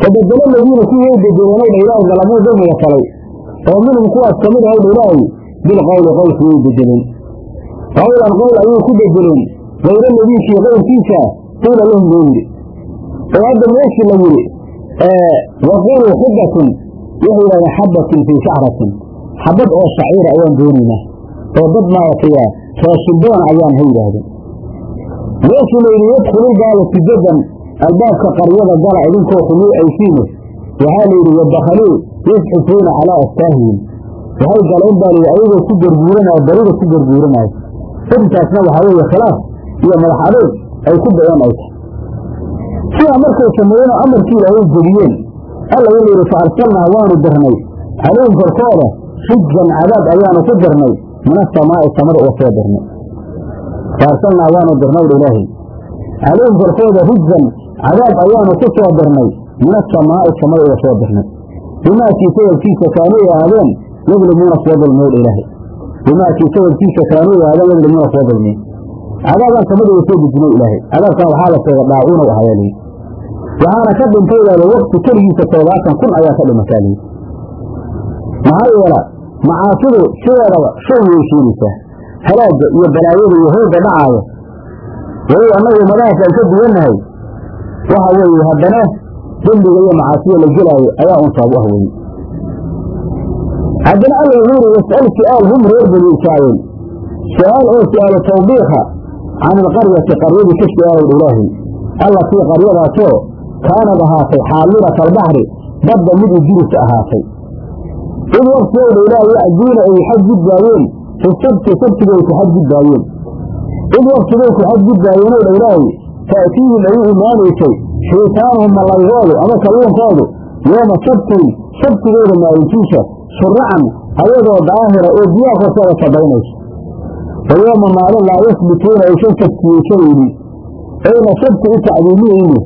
Fabedelo ladiina kuwii way bedeleen dha ilaahay dalamuu dulmiga falay oo minhum kuwaas ka mid ahowdha ilaahay bilqowli qowlki way bedeleen qowlan qowl ayuu ku bedeleen kayro ladiisiyo qeyrkiisa qiila lahum loo yidhi. Oo hadda meeshii la yidhi waquuluu xiddatun waxay yidhahdeen xabbatun fii shacratin xabad oo shaciira ayaan doonaynaa oo dad maaragtay raashindoon ayaan ha yidhaahdeen. Meeshii la yidhi yadkhulul baaba sujadan albaabka qaryada gala idinkoo khuluucaysiine waxaa la yidhi wadakhaluu yasxifuuna calaa astaahihim waxay galeen baa layidhi ayagoo ku garguuranaayo barida ku garguuranaayo intaasna waxaa weeye khilaaf iyo madax adeeg ay ku da'een ay tahay. Sidaa markay sameeyeenoo amarkii ilaahay jebiyeen alla wuxuu yidhi fa arsalnaa waanu dirnay calayhim korkooda xijjan cadaab ayaanu ku dirnay. Min asamaa'i samada uga soo dirnay. Fa arsalnaa waanu dirnay ilaahay. Calayhim korkooda rijjan cadaab ayaanu ku soo dirnay. Min asamaa'i samada uga soo dirnay. Bimaakii sababkiisa kaanuu ahaadeen yadlimuuna kuwa dulmiyow ilaahay. Bimaakii sababkiisa kaanuu ahaadeen yadlimuuna kuwa dulmiyo cadaabaan samada uga soo dejinay ilaahay. Cadaabkan waxaa la sheega dhaacuuna u ahayaa layidhi waxaana ka dhintay laada wakti keligiisa toddobaatan kun ayaa ka dhimataa layidhi maxaa yeela macaasidu sideedaba shay way shiinaysaa halaagga iyo balaayada iyo hoogga dhacaayo. Weli annagu ummadahaas aan ka duwannahay waxa weeye haddana dembiga iyo macaasiya la gelaayo ayaa un sabab u ah weye haddana alla wuxuu yidhi was'al su'aal hum reer bani israa'iil. Su'aal oo su'aalo tawbiikha can ilqaryati qaryadii ka su'aalow ilaahi. Allatii qaryadaasoo kaanad ahaatay xaadirata albaxri badda mid ijirisa ahaatay id waqtigooda ilaahay adduuna ay xadgudbaayeen fi sabti sabtigay ku xadgudbaayeen id waqtigay ku xadgudbaayeen ow dha ilaahay ta'tiihim ay u imaanaysay. Xiitaanuhum mallaygoodu ama kalluunkoodu yooma sabtihim sabtigooda maalintiisa shuracan ayadoo daahira oo biyaha korkooda sabaynayso. Wa yooma maalin laa yasbituuna aysan sabtiyeysanaynin. Ayna sabti u tacdiiminayni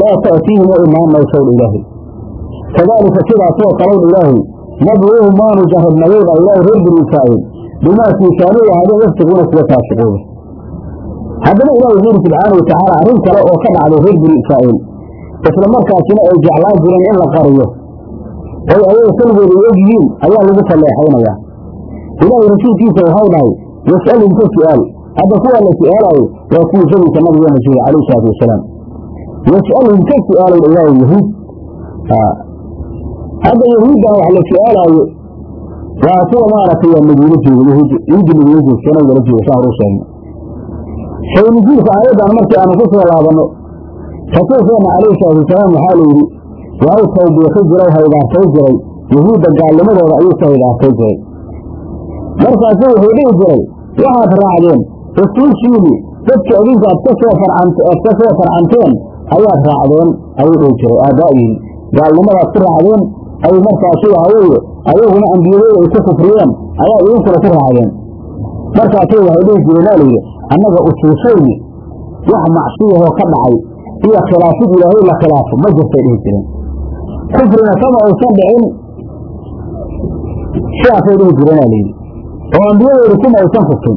laa ta'tiihim oo imaan maysow dha ilaahay. Kadaalika sidaasoo dha ilaahay nabluuhum waanu jarrabnayowdha ilaahay reer bani israa'iil bimaakii kaanuu ahaadeen yaftiquuna kuwa faasiqooda haddana ilahi wuxuu yidhi subxaana watacaala arrin kale oo ka dhacday reer bani israa'iil isla markaasina ay jeclaan jireen in la qariyo oy ayaga keligooda ay og yihiin ayaa lagu falleexaynayaa ilaahay rasuulkiisa waxau dhahay yas'alhum ka su'aal hadda kuwaa la su'aalaayo waa kuwii zamanka nabigeena joogay calayhi salaatu wasalaam yas'alhum ka su'aalow dha ilaahay yahuud hadda yahuuddan wax la su'aalaayo waa kuwa maaragtay waa madiino jooga yahuud yahuudda madiino joogta nabigala jooga saa horu sheegna aayaddan markii aanu ku soo laabanno rasuulkeenna calayhi salaatu wasalaam waxaa la yidhi waxuu tawbiiqi jiray haydaartay jiray yahuudda gaalnimadooda ayuu ka haydaartay jiray markaasu wuxuu dhihi jiray waxaad raacdeen rasuulshiini dadka idinka aad ka soo farcant aad ka soo farcanteen ayaad raacdeen ayuu dhihi jiray aabaa'ihin gaalnimadaad ku raacdeen ay markaasu weeye ayaguna ambiyadooda ay ku kufriyeen ayaa idinkula ku raacdeen markaasu waxay dhihi jireen waa layidhi annaga usuushayni wax macsiyahoo ka dhacay iyo khilaafid ilaahay la khilaafo ma jirtay dhihi jireen. Kufrina kama aysan dhicin sidaasay dhihi jireen aa layidhi oo ambiyadooda kuma aysan kufrin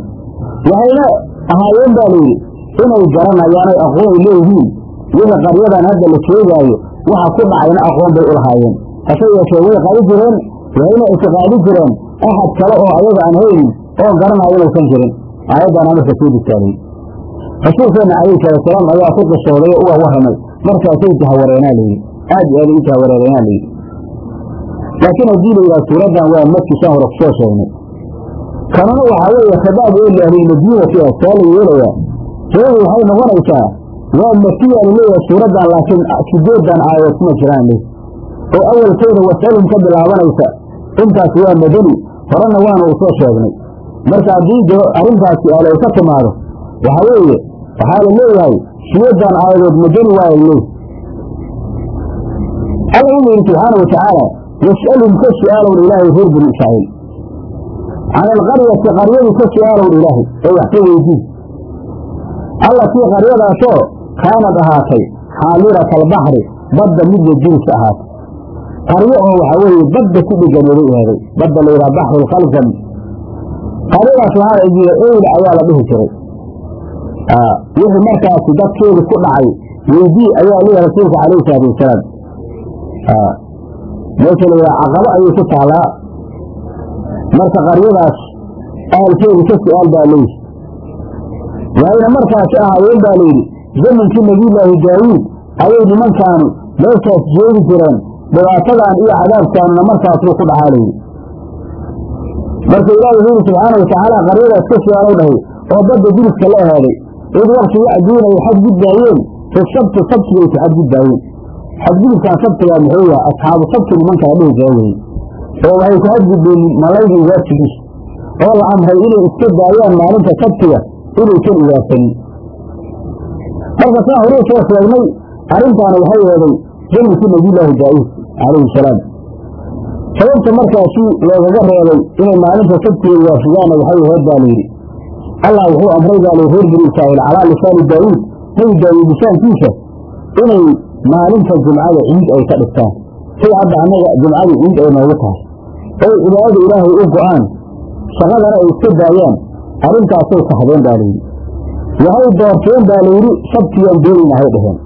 waxayna ahaayeen baa layidhi inay garanayaanay aqoon ay leeyihiin wixii qaryadan hadda la sheegaayo waxa ku dhacayna aqoon bay u lahaayeen hase yeeshee way qadi jireen wayna ictiqaadi jireen. Axad kale oo ayaga aan haynin oo garanayo inaysan jirin. Aayaddaana marka soo degtaalay rasuulkeenna calayhi salaatusalaam ayaa ku qisooday oo uga warramay markaasay jahawareenaa layidhi aad iyo aad u jahawareereenaa layidhi laakiin haddii la yidhaha suuraddan waa markii saan hore ku soo sheegnay. Kanuna waxaa weeye khidaab oo liahlilmadiinati ah saa la yeelayaa. Suuradu waxay noqonaysaa waa makiya la leeyahay suuraddan laakiin sideedan aayadood kuma jiraan. le oo awalkeeda wasalum ka bilaabanaysa intaas waa madani. Horena waana uu soo sheegnay. Marka haddii arrintaas su'aal ay ka timaado waxa weeye waxaa la leeyahay sideedan aayadood madani waa la leeyahy alla wuxuu yidhi subxaana watacaala yas'alhum ka su'aalowdha ilaahay reer bani israa'iil can alqaryati qaryadii ka su'aalowdha ilaahay oo wax ka weydiin. Allatii qaryadaasoo kaanad ahaatay xaalirata albaxri badda mid la jirisa ahaatay qaryo oo waxaa weeye badda ku dheganooday eeday badda la yidhaha baxru lkhalsam qaryadaas waxaa la jira eyla ayaa la dhihi jiray. Wixii markaasi dadkeedu ku dhacay. Weydii ayaa leeyahay rasuulka calayhi salaatu wasalaam. Meesha la yidhaha caqabo ayay ku taalaa. Marka qaryadaas ahalkeedu ka su'aal baa leeyihi waayna markaasi ahaayeen baa layidhi zamankii nabiyulaahi daawuud ayay nimankaanu meeshaas joogi jireen dhibaatadan iyo cadaabkaanuna markaasuu ku dhacaa layidhi marka ilaahi wuxuu yidhi subxaana watacaala qaryadaas ka su'aalow dhahay oo badda diriska la ahaaday cid wakti yacduuna ay xadgudbaayeen fi sabti sabtigay ku xadgudbaayeen xadgudubkan sabtigaa muxuu yahay asxaabu sabti nimankaa dhihi jira weye oo waxay ku xadgudbeen malaydii ugaarsigiis oo la amray inay iska daayaan maalinta sabtiga inaysan ugaarsanin marka saa horuu soo sheegnay arrintaana waxay eeday zamankii nabiyulaahi daa'uud calayhi salaam. Sababta markaasi loogaga reebay inay maalinta sabtiga ugaarsidaana waxay aheed baa layidhi allah wuxuu amray baa lay reer bani calaa lisaani daawuud. Nabi daawuud lisaankiisa inay maalinta jumcada ciid ay ka dhigtaan. Sida hadda annaga jumcada ciid ay noogu tahay. Oy cibaadada ilaahay u go'aan shaqadana ay iska daayaan arrintaasay kahdeen baa layidhi waxay doorteen baa layidhi sabtigaan doonaynahay dheheen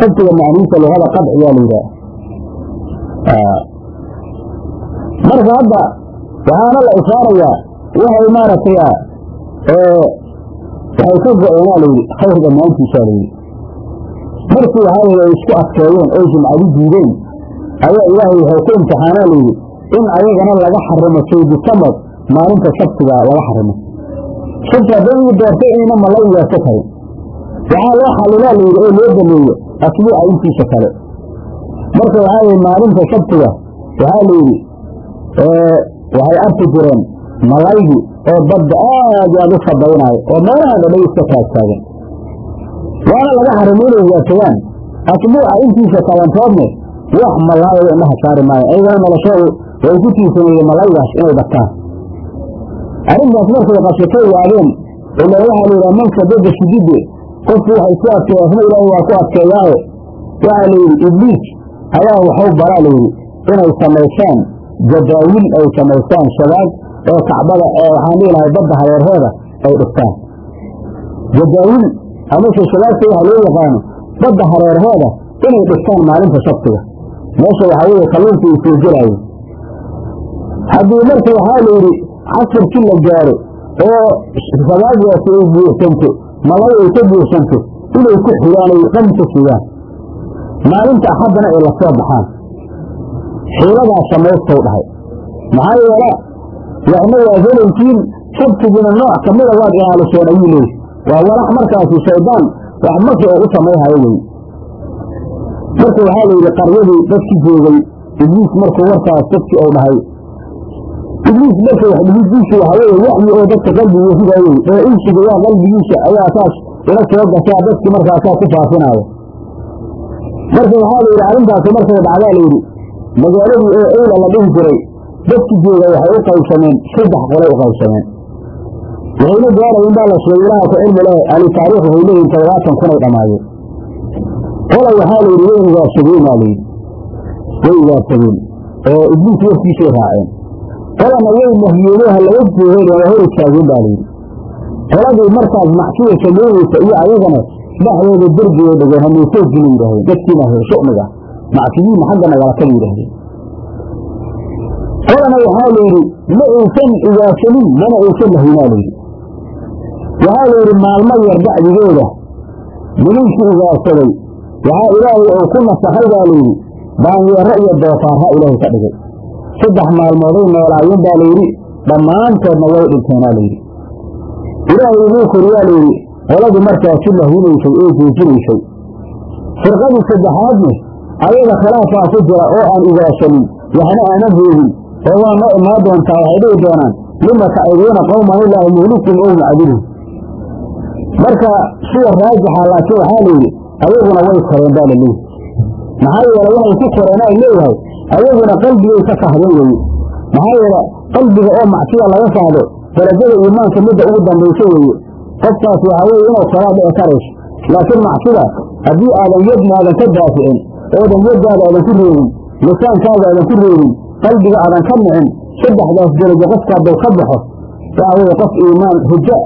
sabtiga macniisa luhada qadciyaa la yidhaah marka hadda waxaana la ishaarayaa waxay maaragtay waxay ka go-eenaa layidhi khayr dhammaantiisaa layidhi markii waxaa ay isku adkeeyeen oy jumcadu diideen ayaa ilaahay waxay ku imtixaanaa layidhi in ayagana laga xarimo saydisamad maalinta sabtiga laga xarimo. Sabti hadday ii doortay inayna mala iyaasa karin. Waxaa loo xalilaa layidhi oo loo dameeyo asbuuca intiisa kale marka waxaa yidhi maalinta sabtiga waxaa layidhi waxay arki jireen malaygi oo badda aad aad u sabaynaayo oo meelaha dhadhay iska taagtaagan waana laga xarimo inay hiyaadsadaan asbuuca intiisa kabantoodne wax malaayada indhaha saari maayo ayagana noloshoodu way ku tiirsaneeyeen malaygaas inay bataan arrintaas markay qashatay yaabeen ilaa waxaa layidhaha manka dadda shidide qofku waxay ku adkeeya asna ilaahay waa ku adkeeyaaye. Waxaa layidhi ibliis ayaa waxau baraa layidhi inay samaystaan jadaawil ay samaystaan shabaag oo kacbada waxaan dhihi lahay badda hareerheeda ay dhigtaan jadaawil amase shabaagta waxa loo yaqaano badda hareerheeda inay dhigtaan maalinta sabtiga meesha waxaa weeye kalluunka uu soo gelaayo haddii marka waxaa layidhi casirkii la gaaro oo shabaagdaasi ay buuxsanto malay ay ka buuxsanto inay ku xigaan ay qamka sugaan maalinta axaddana ay la soo baxaan. Xiiladaa samaystow dhahay. Maxaa yeela waxna waa helaykiin sabtigina nooc kamida waad ilaaliseen ayuu leeyi waa walax markaasi shaydaan wax marki oo u samayhayo wey marka waxaa layidhi qaryadii dadki joogay ibliis markuu warkaas dadkii ou dhahay. Ibliis marka wax dhigidiisa waxa weeye waxyi oo dadka qalbiga ridaa wey ee insiga waa qalbigiisa ayaa saas ila soo gashaa dadkii markaasaa ku faafinaayo marka waxaa layidhi arrintaasi markay dhacdaa layidhi magaaladii oo eyla la dhihi jiray dadki jooga waxay u qaybsameen saddex qolay u qaybsameen. Waxayna gaarayin baa la sheegay ilaha ku cilmi leh ali taariikh waxay leeyihiin toddobaatan kunay dhammaayeen qola waxaa layidhi way igaarsadeen baa layidhi way igaarsadeen oo ibliis warkiisay raaceen. Qolana way nahiyeenoo ha laga joogeen waa hor istaageen baa layidhi qoladii markaas macsiya sameynaysa iyo ayagana dhexdooda derbiay dhigeen hanuusoogina yidhahdeen dadkiina shu'miga macsiyiin xagga nagaalakada yidhahdeen qolana waxaa layidhi ma aysan igaarsanin mana aysan lahaynaa layidhi waxaa layidhi maalmo yar bacdigooda nimankii igaarsaday waxaa ilaahay uu ku nasakhay baa layidhi baanyeero iyo doofaarha ilaahay ka dhigay. Saddex maalmooday noolaayeen baa layidhi dhammaantoodna way dhinteenaa layidhi ilaahay wuu koriyaa layidhi qoladii markaasi lahinaysay oo joojinaysay. Firqadii saddexaadne ayaga khilaafaa ku jira oo aan igaarsanin waxna aanan reebin oo waa noo imaan doontaa waxay dhihi doonaan lima taciduuna qowman ilaahi muhlikum ow macdilun marka sida raajixa laakiin waxaa layidhi ayaguna way koreen baa laleeyahy maxaa yeele waxay ku koreen ay leeyahay ayaguna qalbigay ka kahdeen weye maxaa yeele qalbiga oo macsiya laga kahdo darajada iimaanka midda ugu dambaysa weeye qofkaas waxaa inuu koraa dhici karayso laakiin macsida haddii aadan yadna aadan ka daaficin oodan yaddaada aadan ku reebin lisaankaaga aadan ku reebin qalbiga aadan ka nicin saddexdaas darajo qofka hadduu ka baxo waxa weye qof iimaan hujo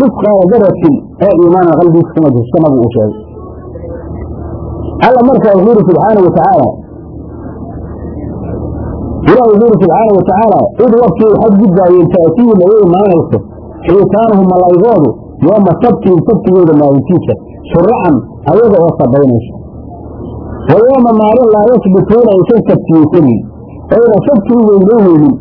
misqaala daradkin oo iimaana qalbigiisa kuma jirto nabigu uu sheegay. Alla markaa wuxuu yidhi subxaana wa tacaala ilahi wuxuu yidhi subxaana wa tacaala id wafkii xad gudbaayeen ta'tiihim ay u imaanayso xiitaanuhum malaygoodu yooma sabtihim sabtigooda maalintiisa. Shuracan ayaga oo sabaynaysa. Wa yooma maalin laa yasbituuna aysan sabtiyeysanin oyna sabti u weynayhaynin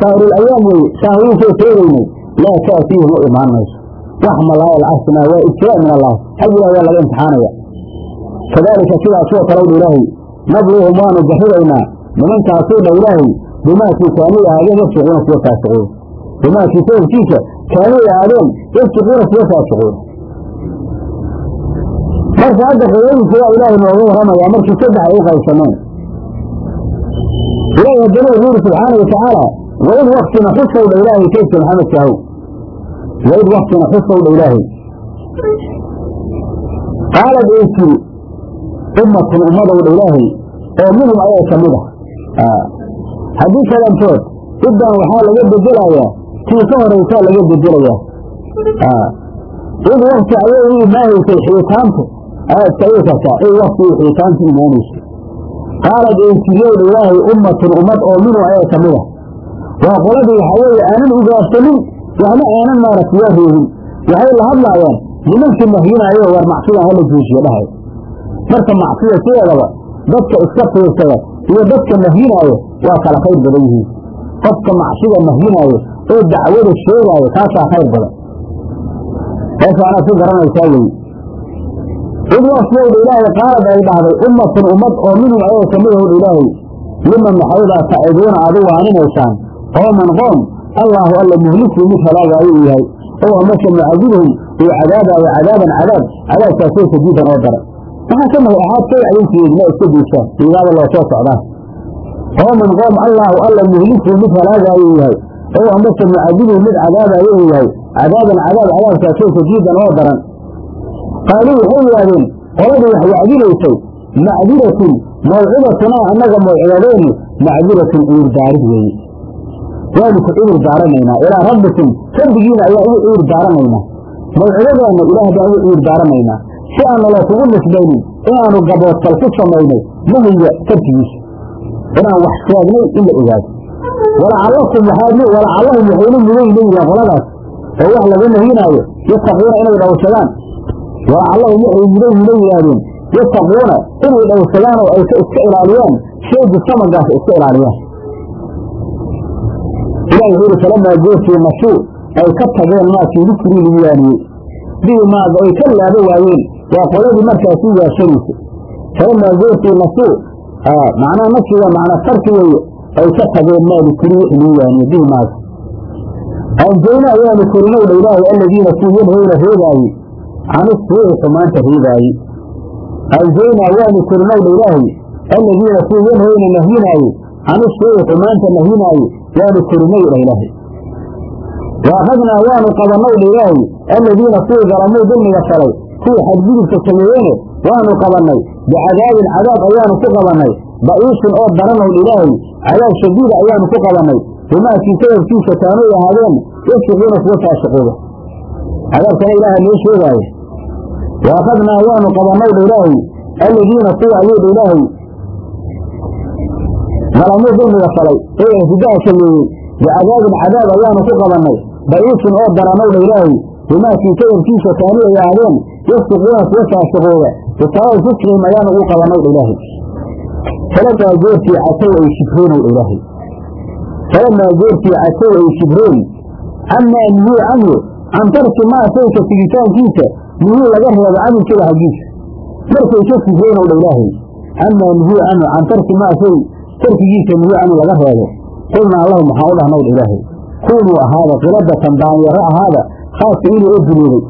saa'irul ayaam weye saahiinsay sheegaynay laa ta'tiihim u imaan mayso wax malaaya lacagsinaa waa ibtilaa min allah xag ilahi waa laga imtixaanaya. Kadaalika sidaasoo kalowdha ilaahay nabluhum waanu jarribaynaa nimankaasuu dha ilaahay bimaakii kaanuu ahaadeen yafsiquuna kuwa faasiquun bimaakii sababkiisa kaanuu ahaadeen yafsiquuna kuwa faasiquun marka hadda qolooyinka waa ilaahay nooga warramayaa markii saddex ay u qaybsameen ilaahay haddana wuxuu yidhi subxaana wa tacaala waid waktina xusow dha ilaahay kaydka maxamed kaahow waid waktina xusow dha ilaahay. Qaalad ay tiri ummatun ummadow dha ilaahay oo minhum ayaa ka ah. Haddii kalantood iddan waxaa laga bedelayaa tii ka horaysaa laga bedelayaa id wakti ayay u imaahaysay xiitaantu ayaad kayay kartaa. Id wakti ay xiitaantu imaanaysay qaalad tiriyowdha ilaahay ummatun ummad oo minhum ayaa ka mid ah waa qoladii waxaa weeye aanan ugaarsanin. Waxna aanan maaragtay waa reebin waxay la hadlaayaan nimankii nahyinaayo war macsidan hala joojiyo dhahay. Marka macsida sideedaba dadka iska fiirsada iyo dadka nahyinaayo waa kala khayr badan yihiin. Qofka macsida nahyinaayo oo dacwada sheegaayo kaasaa khayr badan. Meeshaanaad ku garanaysaa weye id waswowdha ilaahay qaalad ay dhahday ummatun ummad oo minhum ayaga ka mid ahowdha ilaahay liman maxaydaa taciduuna aad u waaninaysaan qooman qoom allaahu alla muhliku mid halaagaayo uu yahay oo amase mucadibuhum uu cadaabaayo cadaaban cadaab cadaabkaasoo sadiidan oo daran. Waxaa ka mahay ahaad kay adinkeedi ma iska diisaan iidaada loo soo socdaan qooman qoom allaahu alla muhliku mid halaagaayo uu yahay oo amase mucadibuhu mid cadaabaayo uu yahay. Cadaaban cadaab cadaabkaasoo sadiidan oo daran. Qaaluu waxay yidhaahdeen qoladii wax wacdinaysay macdiratun mawcidatunaa annaga mawcidadeennu macdiratun cudur daarid weeye. Waanu ku cudur daaranaynaa. Ilaa rabbikum rabbigiina ayaa ugu cudur daaranaynaa mawcidadeenna ilaah baan ugu cudur daaranaynaa si aan nala kugu nisbaynin inaanu gaboodkal ku samaynay nahyiga tarkigiisa. Inaan wax sheegnay in la ogaado walacallahum waxayna mudan leeyihiin oo wax laga nahyinaayo yattaquuna inay dhowrsadaan walacallahum waxay mudan yina yidhaahdeen. Yattaquuna inay dhowrsadaan oo ay iska ilaaliyaan. Shaygu samagaas iska ilaaliyaan. Ilahi wuxuu yidhi falamaa goortii nashuu ay ka tageen maakii dikrii lagu yaaniyey bihi maaga ay ka laaba waayeen. Waa qoladii markaasi gaashanaysa falamaa goortii nashuu macnaha nafsiga macnaa tarki weeye ay ka tageen maa dikrii wixii lagu yaaniyey bihi maaga anjayna ayaanu korinowdha ilaahay aladiina kuu yanhayna reebaayey can isuuci xumaanta reebaaye anjaynaa waanu korinowdha ilaahay aladiina kuu yanhayna nahyinaaye can isuuci xumaanta nahyinaaye waanu korinowdha ilaahay. Waakhadnaa waanu qabannowdha ilaahay aladiina kuwii galamuu dulmiga falay kuwii xadgudubka sameeyene waanu qabannay bicadaabin cadaab ayaanu ku qabannay ba'iisin oo daranowdha ilaahay cadaab shadiida ayaanu ku qabannay bimaakii sababkiisa kaanuu ahaadeen yasiquuna kuwa faasiqooda. Cadaabkana ilaaha noo sheegaayo waakhadnaa waanu qabannowdha ilaahay aladiina kuwa ayuudha ilaahay galamuu dulmiga falay. Ee ihtidaa sameeyey bicadaabin cadaab ayaanu ku qabannay ba'iisin oo daranowdha ilaahay bimaakii sababkiisa kaanuu ay ahaadeen yasiquuna kuwa faasiqooda bisababi fisqihim ayaanu ugu qabannowdha ilaahay falamaa goortii catow ay shibroonowdha ilaahay. Falamaa goortii catow ay shibroon. Camaa nuhuu canhu can tarki maa sayka sigitaankiisa nuhuu laga reebo caminkeeda xaggiisa markay ka sibreenowdha ilaahay. Camaa nuhuu canhu can tarki maa shay tarkigiisa nuhuu canhu laga reebo qulnaa lahum waxaan u dhahnowdha ilaahay? Kunuu ahaada qiladatan daanyaro ahaada khaaska inuu oo duloobay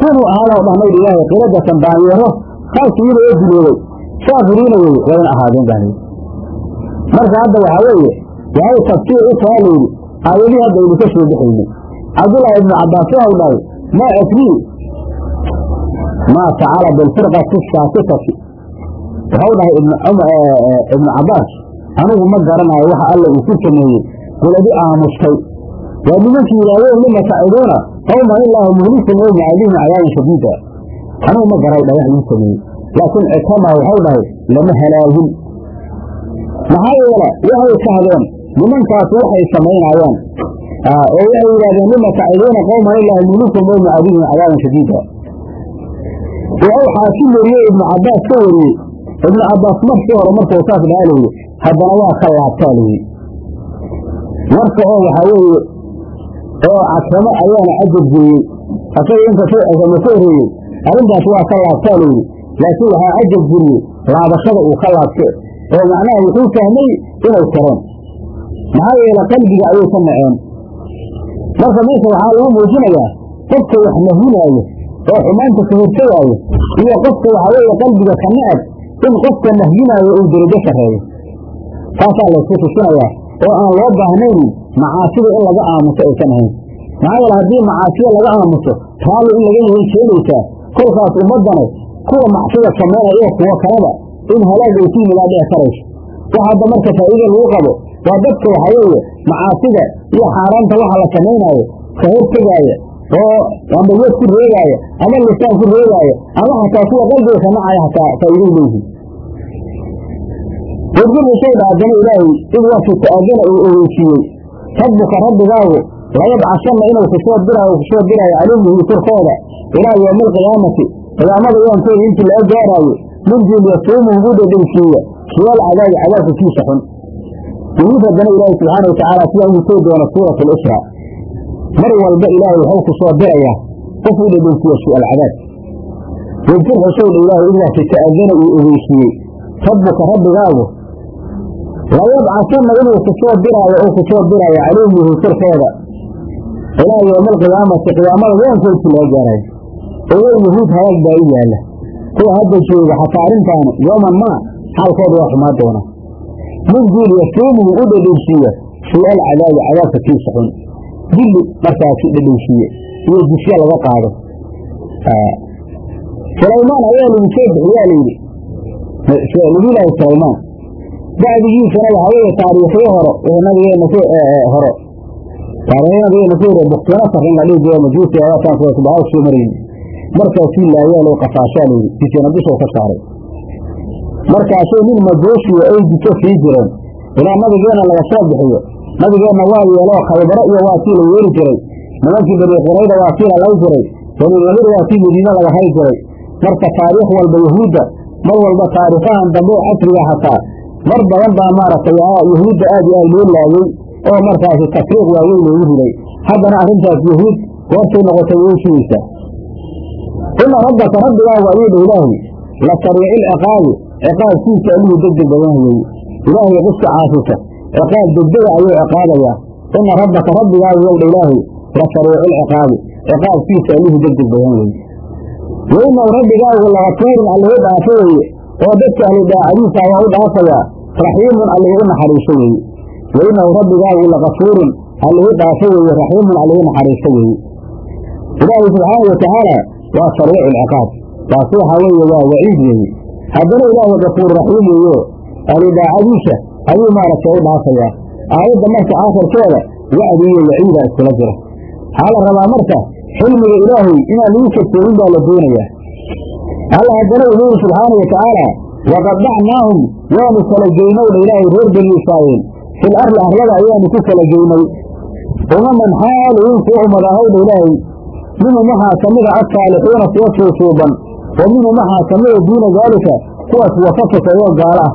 kunuu ahaada dhahnowdha ilaahay qiladatan daanyaro khaaska inuu oo duloobay saakiriina weye wayna ahaadeen baan marka hadda waxaa weeye waxay tafsiir u taha layidhi aayadii hadda aynu ka soo baxaynay cabdullaahi ibnu cabbaas waxau dhahay maa adrii maa facala bilfirqati saakitati waxau dhahay ibnu cabbaas anigu ma garanayo waxa alla uu ku sameeyey. Quladi aamustay waa nimankii yidhaahdeen lima taciduuna qawma ilaahu muhlikum oo mucadihim cadaaban shadiida. Anigu ma garay dhah wax sameeyey laakiin cikama waxau dhahay lama halaagin maxaa yeele waxay kahdeen nimankaas waxay samaynaayaan oo waxay yidhahdeen lima taciduuna qowman ilaahi muhlikum oo mucadihim cadaaban shadiida waxau xaakim wariyey ibnu cabbaas ka wariyey ibnu cabbaas markii hore markuu saas dhaha layidhi haddana waa ka laabtaa layidhi marka oo waxaa weeye oo cakramo ayaana cajab geeyey asaga inkastoo casamo ka horeeyey arrintaas waa ka laabtaa layidhi laakiin waxaa cajab geliyey laabashada uu ka laabte oo macnaha wuxuu fahmay inay kareen. Maxaa yeele qalbiga ayay ka naceen. Marka meesha waxaa lagu muujinayaa qofka wax nahinaayo oo xumaanta ka hortagaayo iyo qofka waxaa weeye qalbiga ka necab in qofka nahyinaayo uu derajo sarreeyo. Taasaa laysku tusinayaa oo aan loo baahnaynin macaasida in laga aamuso aysan ahayn maxaa yeele haddii macaasida laga aamuso raalli in laga yahay keenaysaa kolkaas ummaddana kuwa macsida samaynaya iyo kuwo kaleba in halaag ay ku karayso wax hadda marka faa'iida lagu qabo waa dadka waxaa weeye macaasida iyo xaaraanta waxa la samaynaayo ka hortegaaya oo amba wed ku reegaaya ama lisaan ku reegaaya ama hataa kuwa qalbiga ka nacaya hataa faa'iiday leeyihiin. Wadkur husayda haddana ilaahay id wakti ta'adana uu ogeysiiyey rabbuka rabbigaagu layabcasanna inuu ku soo diraayo ku soo diraayo calayhim korkooda ilaa yowmi alqiyaamati qiyaamada yoonkeeda intii laga gaaraayo minjil yasuumuhum u dhedhensiiya suwaal cadaabi cadaabka kiisa xun. Yuhuud haddana ilaahay subxaana watacaala sidaa ugu tegi doona suurat alisra mar walba ilaahay wuxuu ku soo dirayaa qof u dhedhensiiya su'aal cadaab wadkur xusayda ilaahay id wakti ta'adana uu ogeysiiyey rabbuka rabbigaagu layabcasanna inuu ku soo diraayo oo ku soo diraayo calayhim ilaa yowma alqiyaamati qiyaamada yoonkoodkii laga gaarayo ogo yuhuud halaag baa u yaalla. Kuwa hadda jooga xataa arrintaani yooman maa xaalkooda waa xumaa doona. Minjiil yasuumuhu u dhedhensiiya su'aal cadaabi cadaabka kiisa xun dilli markaasi dhedhensiiye iyo jisye laga qaado. Sulaymaan ayaa lagu soo bixiyaa layidhi nabiyulaahi sulaymaan bacdigiisana waxaa weeye taariikhyo horo wixii nabigeena ku horo taariikhyo nabigeena ku hore buktinasar in la dhihi jiro majuusi awaatan kuwa subaha soo marayni markaasii laayaal oo qafaashaa layidhi dushoo ka saaray. Markaasay nin majuusiya ay diso sii jireen ilaa nabigeena laga soo bixiyo. Nabigeenna waa yeeloo khaybaro iyo waa kii la yeeli jiray. Nimankii bani qurayda waa kii la lay jiray. Bani nadir waa kii madiine laga hay jiray. Marka taariikh walba yahuudda mar walba taariikhahan dambe casriga hataa mar badan baa maaragtay yahuudda aad iyo aad loo laayey oo markaasi tafriiq waaweyn loogu riday. Haddana arrintaas yahuud goortay noqotay way sugaysaa ina rabbaka rabbigaagu ayuu dha ilaahay la sariici lciqaabi ciqaabkiisa allihii degdeg badan weeye ilaahay qofka caasisa ciqaab degdega ayuu ciqaabayaa ina rabbaka rabbigaagu yow dha ilaahay la sariici lciqaabi ciqaabkiisa allihii degdeg badan weeye wainahu rabbigaagu lagafuurun alligu dhaafo weeye oo dadka ahli daacadiisa waa u dhaafayaa raxiimun alligu naxariiso weeye wainahu rabbigaagu lagafuurun alligu dhaafo raxiimun alligu naxariiso weeye ilaahay subxaana watacaala waa sariicu lciqaab taasi waxaa weeye waa waciid weeye haddana ilaahay gafuur raxiim weeyo. Ahli daacadiisa ayuu maaragtay u dhaafayaa aayadda marka aakhirkeeda wacdi iyo waciida iskula jira. Waxaa la rabaa marka xilmiga ilaahay inaan lagu kasoorin baa la doonayaa. Alla haddana wuxuu yidhi subxaana wa tacaala waqadacnaahum waanu kala geynowdha ilaahay reer bani israa'iil. Fil arli arlada ayaanu ku kala geynay. Umaman xaal idin kuwa umadahowdha ilaahay minhum waxaa ka mida assaalixiina kuwa suusuuban wa minhum waxaa ka mida duuna daalika kuwaas wafasakayoo gaala ah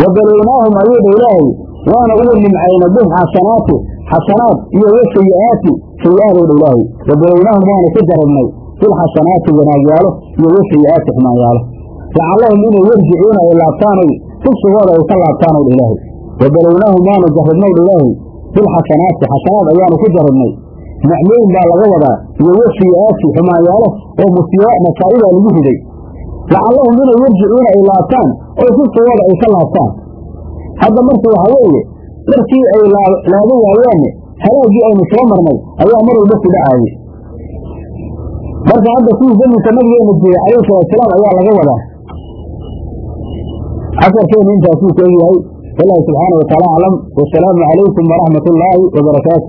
wa balaynaahum ayuudha ilaahay waana ugu nimcayna bilxasanaati xasanaad iyo wa sayi'aati sayi-aadowdha ilaahay wa waanu ku darabnay bilxasanaati wanaagyaalo iyo wa sayi'aati xumaanyaalo lacallahum inay yarjicuuna ay laabtaanoy kufsigooda ay ka laabtaanowdha ilaahay wa balaynaahum waanu jarribnaydha ilaahay bilxasanaati xasanaad ayaanu ku jarribnay nicmooyin baa laga wadaa iyo wa sayi'aati xumaanyaalo oo musiibo masaa'idaa lagu riday. Lacallahum inay yarjicuuna ay laabtaan oo kufsigooda ay ka laabtaan. Hadda marka waxaa weeye markii ay laaba waayaanne halaaggii aynu soo marnay ayaa mar walba ku dhacaayey marka hadda kuwii zaminka nabigeena jiray calayhi salaatusalaam ayaa laga wadaa. Casarkeenu intaasuu ka egyahay. Wallahu subxaana wa taala aclam. Wasalaamu calaykum waraxmat ullaahi wabarakaatu